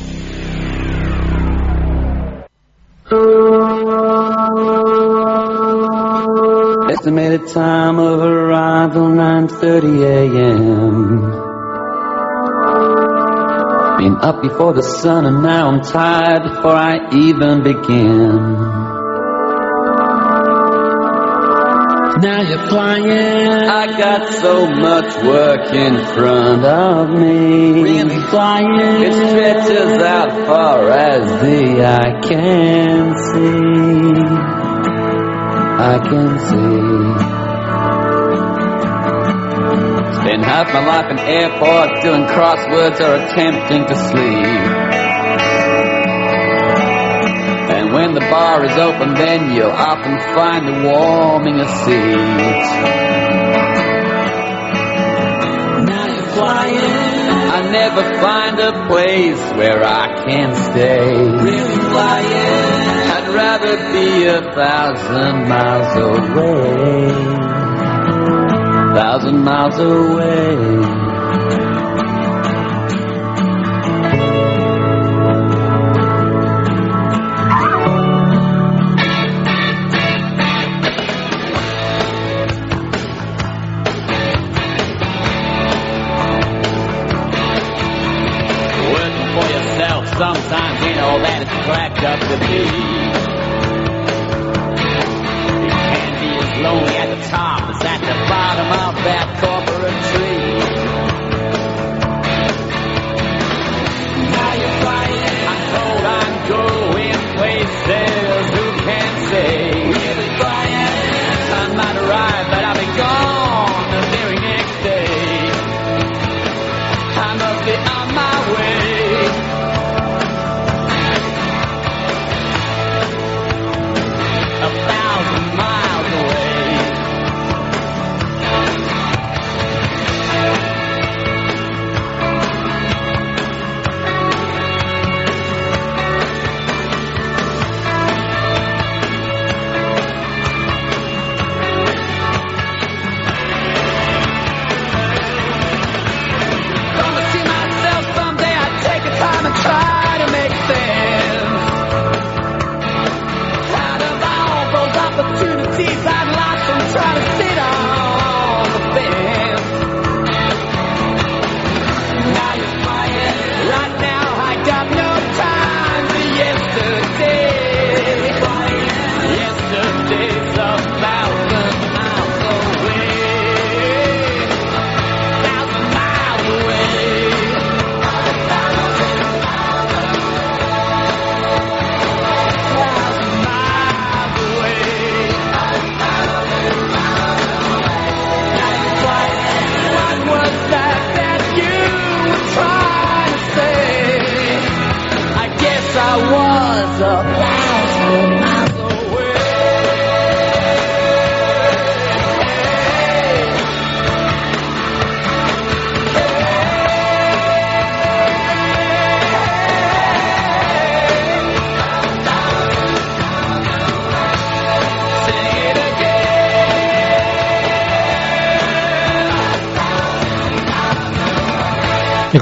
Estimated time of arrival 9:30 a.m. Been up before the sun and now I'm tired before I even begin. Now you're flying. I got so much work in front of me. Really flying. It stretches out far as the eye can see. I can see. Spend half my life in airports doing crosswords or attempting to sleep. And when the bar is open, then you'll often find the warming a seat. Now you're flying. I never find a place where I can stay. Really flying. I'd rather be a thousand miles away. Thousand miles away.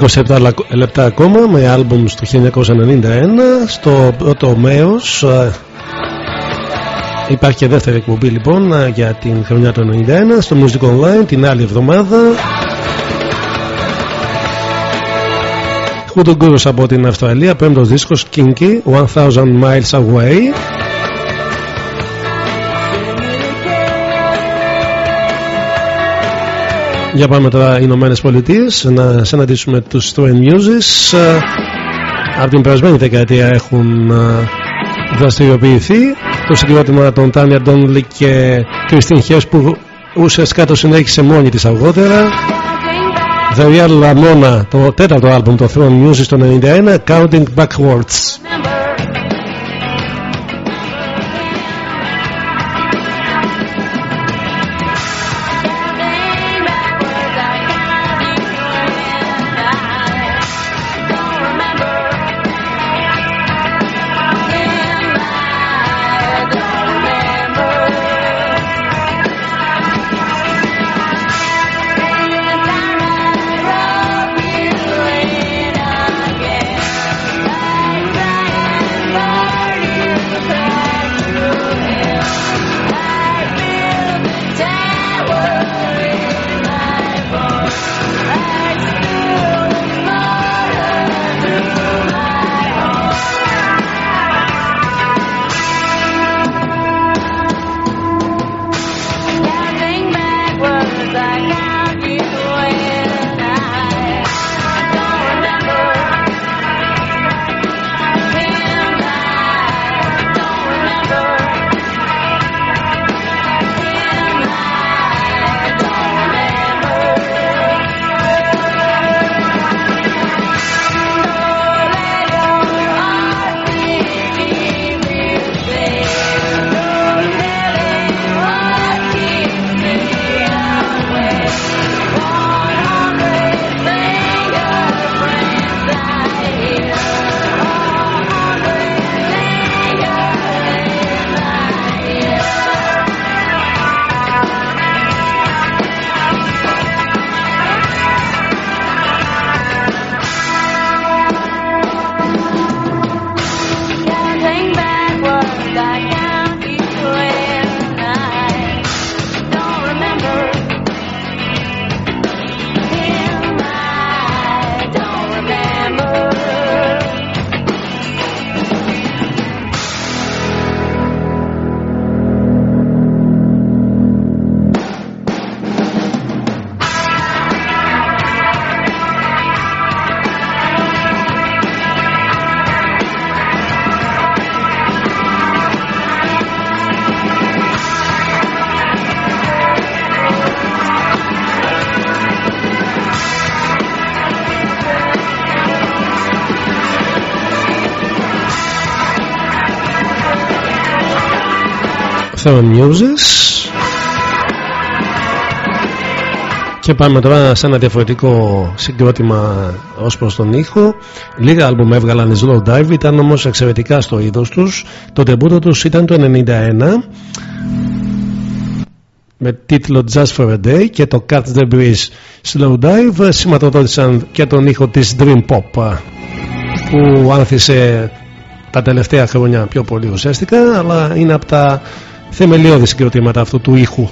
...27 λα- λεπτά ακόμα με άλμπουμ του 1991 στο πρώτο μέρος ε, υπάρχει και δεύτερη εκπομπή λοιπόν ε, για την χρονιά του 91 στο Music Online την άλλη εβδομάδα. Χούντο Γκούρος από την Αυστραλία πέμπτος δίσκος Kinky 1000 Miles Away Για πάμε τώρα οι Ηνωμένες Πολιτείες να συναντήσουμε τους Stray Muses. Ε, Από την περασμένη δεκαετία έχουν ε, δραστηριοποιηθεί. Το συγκρότημα των Τάνια Ντόνλι και Κριστίν Χέρς που ουσιαστικά το συνέχισε μόνη της αργότερα. The Real Ramona, το τέταρτο άλμπουμ το Throne Muses το 91, Counting Backwards. Theron Muses. Και πάμε τώρα σε ένα διαφορετικό συγκρότημα ως προς τον ήχο. Λίγα άλμπουμ έβγαλαν οι Slow Dive ήταν όμως εξαιρετικά στο είδος τους. Το τεμπούτο τους ήταν το 91 με τίτλο Just for a Day και το Cut the Breeze. Slow Dive σηματοδότησαν και τον ήχο της Dream Pop που άνθησε τα τελευταία χρόνια πιο πολύ ουσιαστικά αλλά είναι από τα θεμελιώδη συγκροτήματα αυτού του ήχου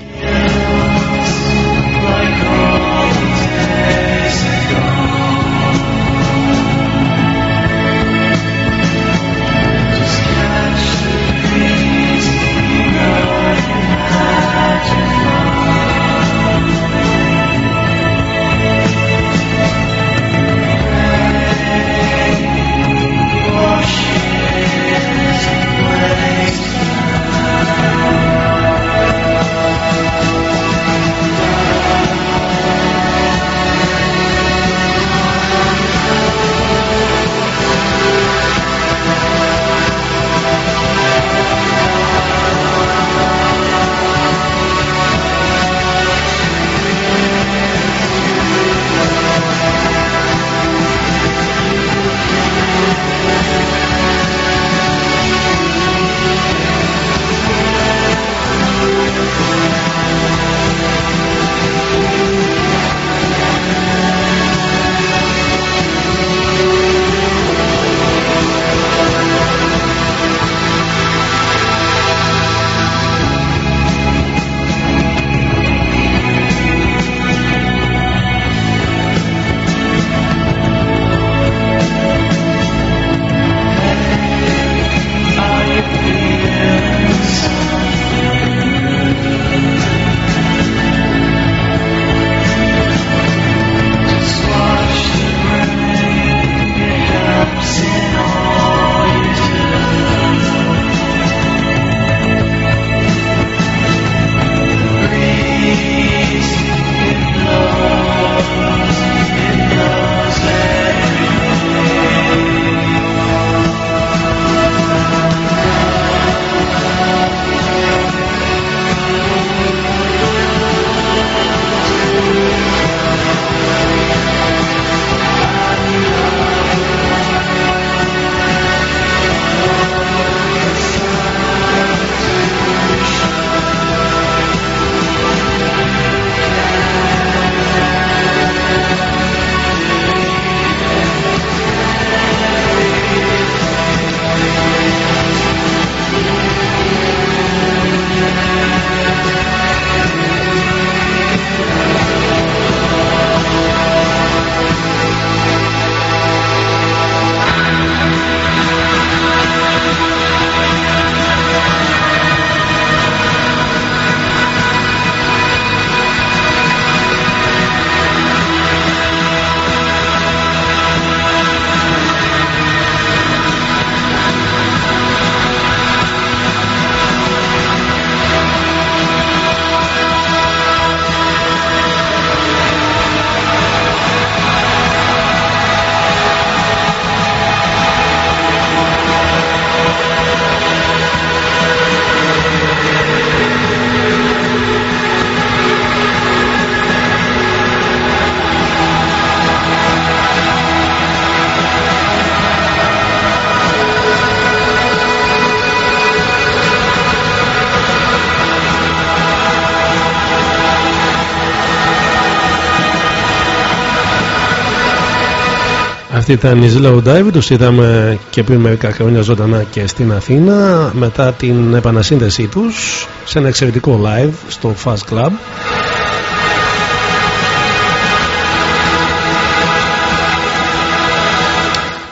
Αυτή ήταν η Slow Dive, τους είδαμε και πριν μερικά χρόνια ζωντανά και στην Αθήνα μετά την επανασύνδεσή τους σε ένα εξαιρετικό live στο Fast Club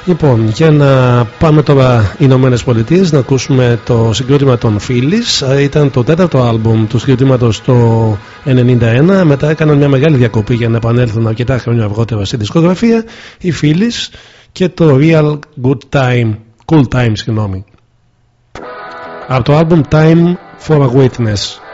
Λοιπόν, για να πάμε τώρα οι Ηνωμένες Πολιτείες να ακούσουμε το συγκρότημα των Phillies. Ήταν το τέταρτο άλμπουμ του συγκροτήματος το 1991. Μετά έκαναν μια μεγάλη διακοπή για να επανέλθουν αρκετά χρόνια αργότερα στη δισκογραφία. Οι Phillies και το Real Good Time, Cool Time, συγγνώμη. Από το άλμπουμ Time for a Witness.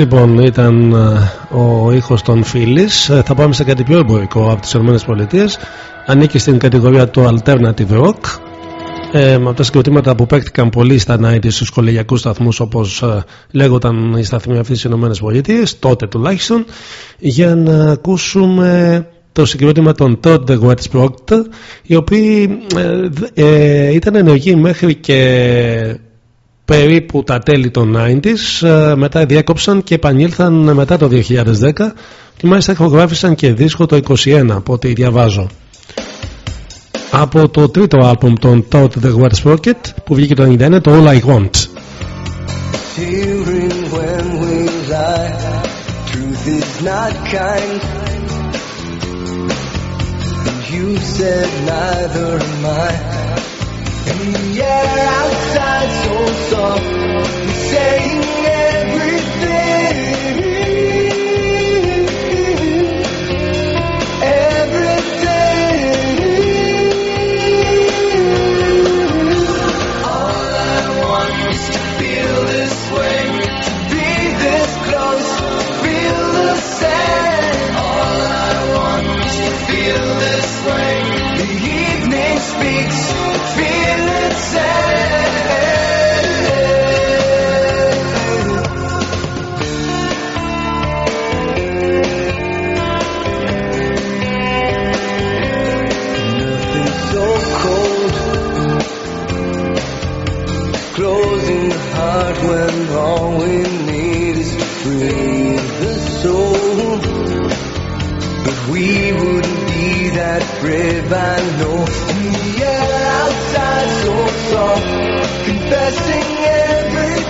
Λοιπόν, ήταν ε, ο ήχος των Φίλης. Θα πάμε σε κάτι πιο εμπορικό από τις ΗΠΑ. Ανήκει στην κατηγορία του Alternative Rock. Ε, από τα συγκροτήματα που παίκτηκαν πολύ στα 90 στους κολεγιακού σταθμούς, όπως ε, λέγονταν οι σταθμοί αυτή στις ΗΠΑ, τότε τουλάχιστον, για να ακούσουμε το συγκρότημα των Todd The Wet οι οποίοι ε, ε, ήταν ενεργοί μέχρι και περίπου τα τέλη των 90s ε, μετά διέκοψαν και επανήλθαν μετά το 2010 και μάλιστα ηχογράφησαν και δίσκο το 21 από ό,τι διαβάζω. Από το τρίτο άλμπουμ των Todd The Wet Sprocket που βγήκε το 91 το All I Want. You said neither am I the air outside so soft, saying we need is bring the soul. If we wouldn't be that brave, I know. Air outside so soft, confessing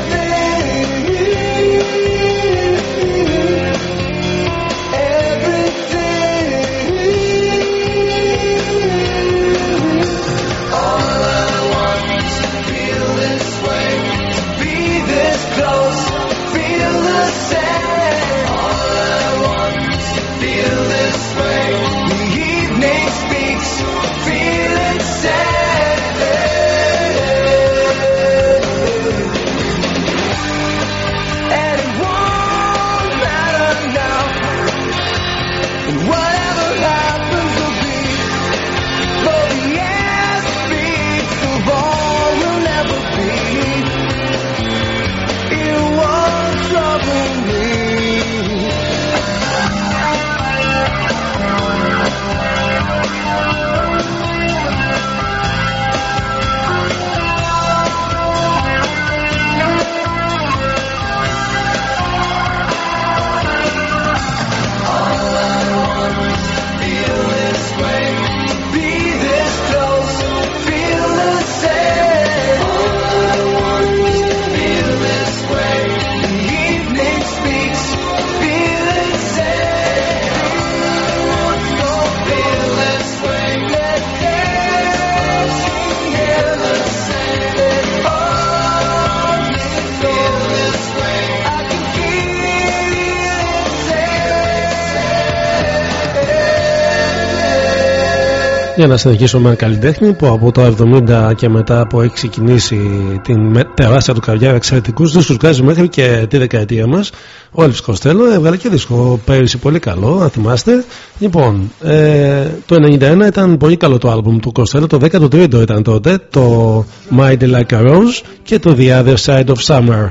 Για να συνεχίσουμε με καλλιτέχνη που από το 70 και μετά που έχει ξεκινήσει την τεράστια του καριέρα εξαιρετικούς δίσκου βγάζει μέχρι και τη δεκαετία μας. Ο Έλβη Κοστέλο έβγαλε και δίσκο πέρυσι πολύ καλό, αν θυμάστε. Λοιπόν, ε, το 91 ήταν πολύ καλό το άλμπουμ του Κοστέλο, το 13ο ήταν τότε, το Mighty Like a Rose και το The Other Side of Summer.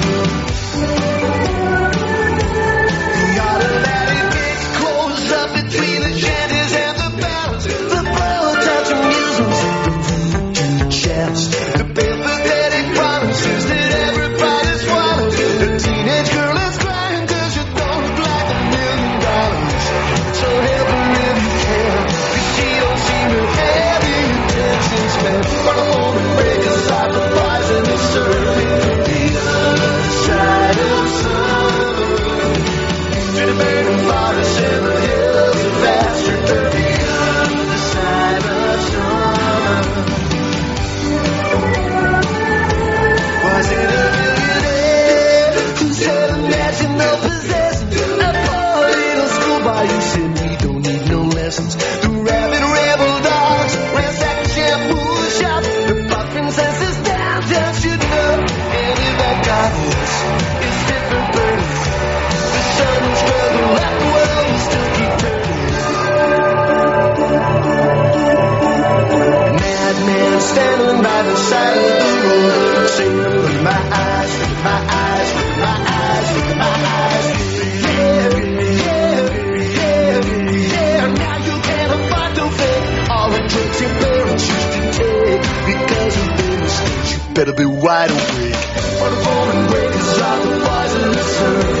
standing by the side of the road, singing with my eyes, with my eyes, with my eyes, with my eyes. Yeah, yeah, yeah, yeah. Now you can't all the because of mistakes. You better be wide awake. But a woman break is the poison that's.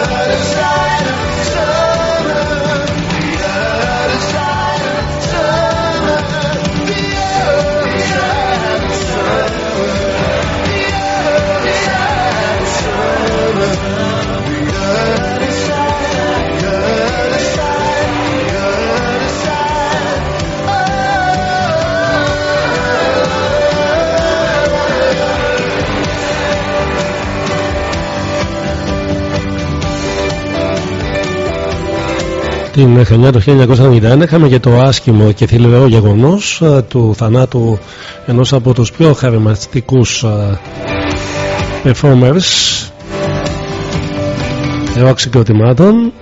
την χρονιά του 1991 είχαμε και το άσχημο και θλιβερό γεγονός ε, του θανάτου ενός από τους πιο χαρηματικούς ε, performers rock συγκροτημάτων.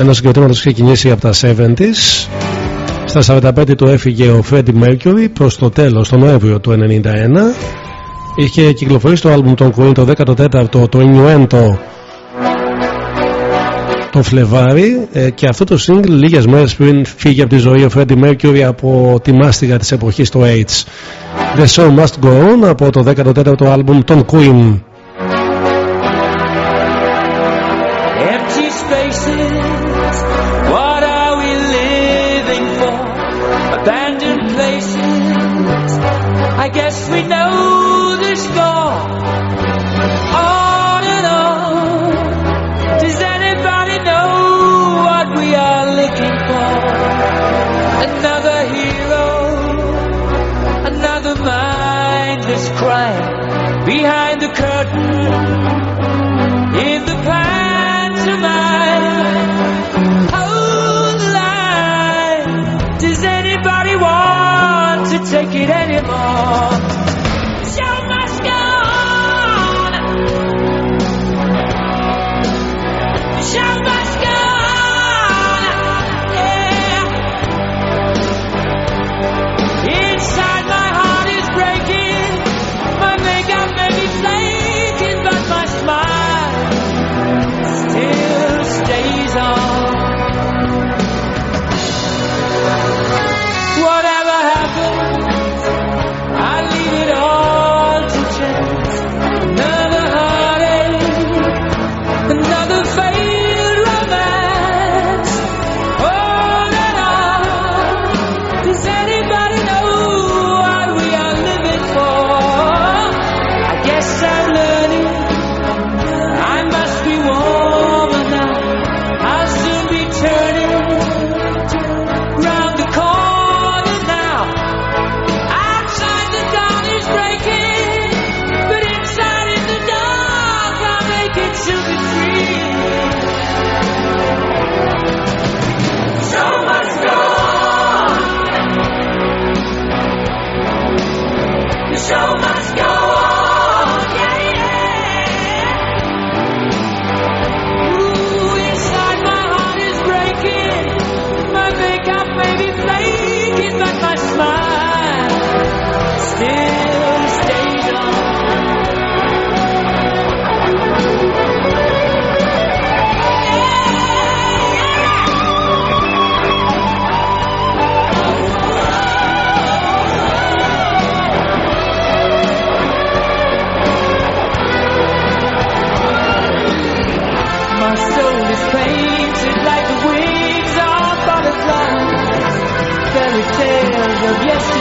Ενός συγκροτήματος που είχε κινήσει από τα 70's στα 45 του έφυγε ο Freddie Mercury προς το τέλος, τον Νοέμβριο του 1991 είχε κυκλοφορήσει το άλμπουμ των Queen το 14ο το Innuendo τον Φλεβάρι ε, και αυτό το single λίγες μέρες πριν φύγει από τη ζωή ο Φρέντι Mercury από τη μάστιγα της εποχής του AIDS. The Show Must Go On από το 14ο άλμπουμ των Queen.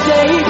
day.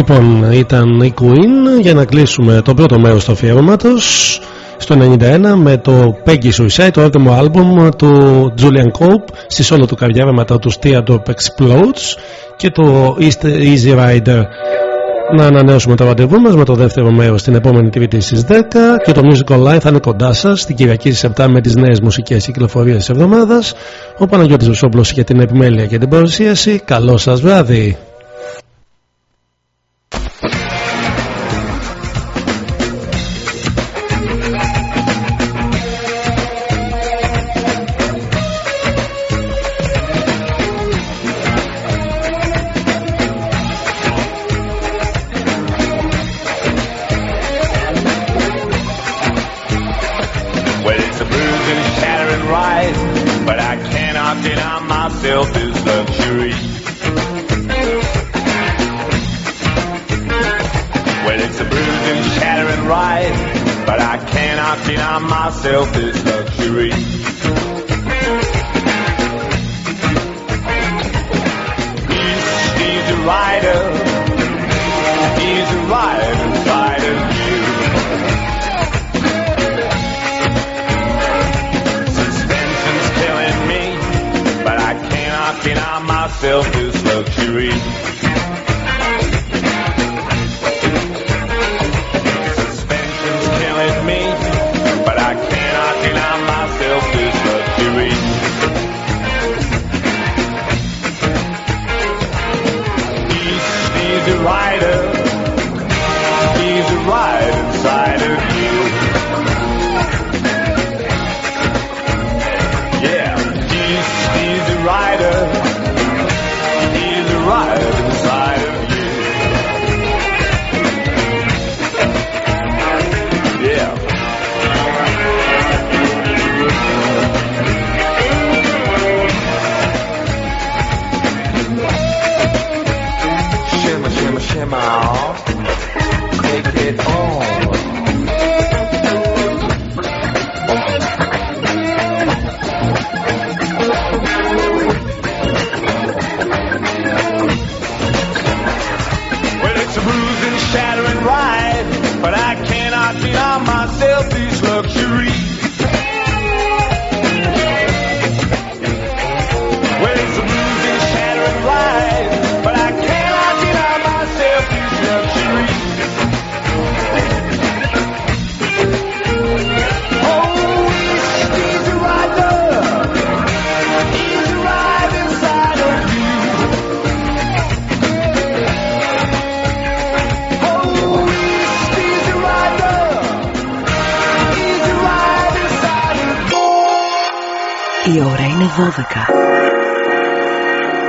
Λοιπόν, ήταν η Queen για να κλείσουμε το πρώτο μέρος του αφιερώματος στο 91 με το Peggy Suicide, το έτοιμο άλμπουμ του Julian Cope στη σόλο του καριέρα μετά τους Teardrop Explodes και το Easy Rider. Να ανανέωσουμε το ραντεβού μας με το δεύτερο μέρος την επόμενη Τρίτη στις 10 και το Music Online θα είναι κοντά σας την Κυριακή στις 7 με τις νέες μουσικές κυκλοφορίες της εβδομάδας. Ο Παναγιώτης Βουσόπουλος για την επιμέλεια και την παρουσίαση. Καλό σας βράδυ!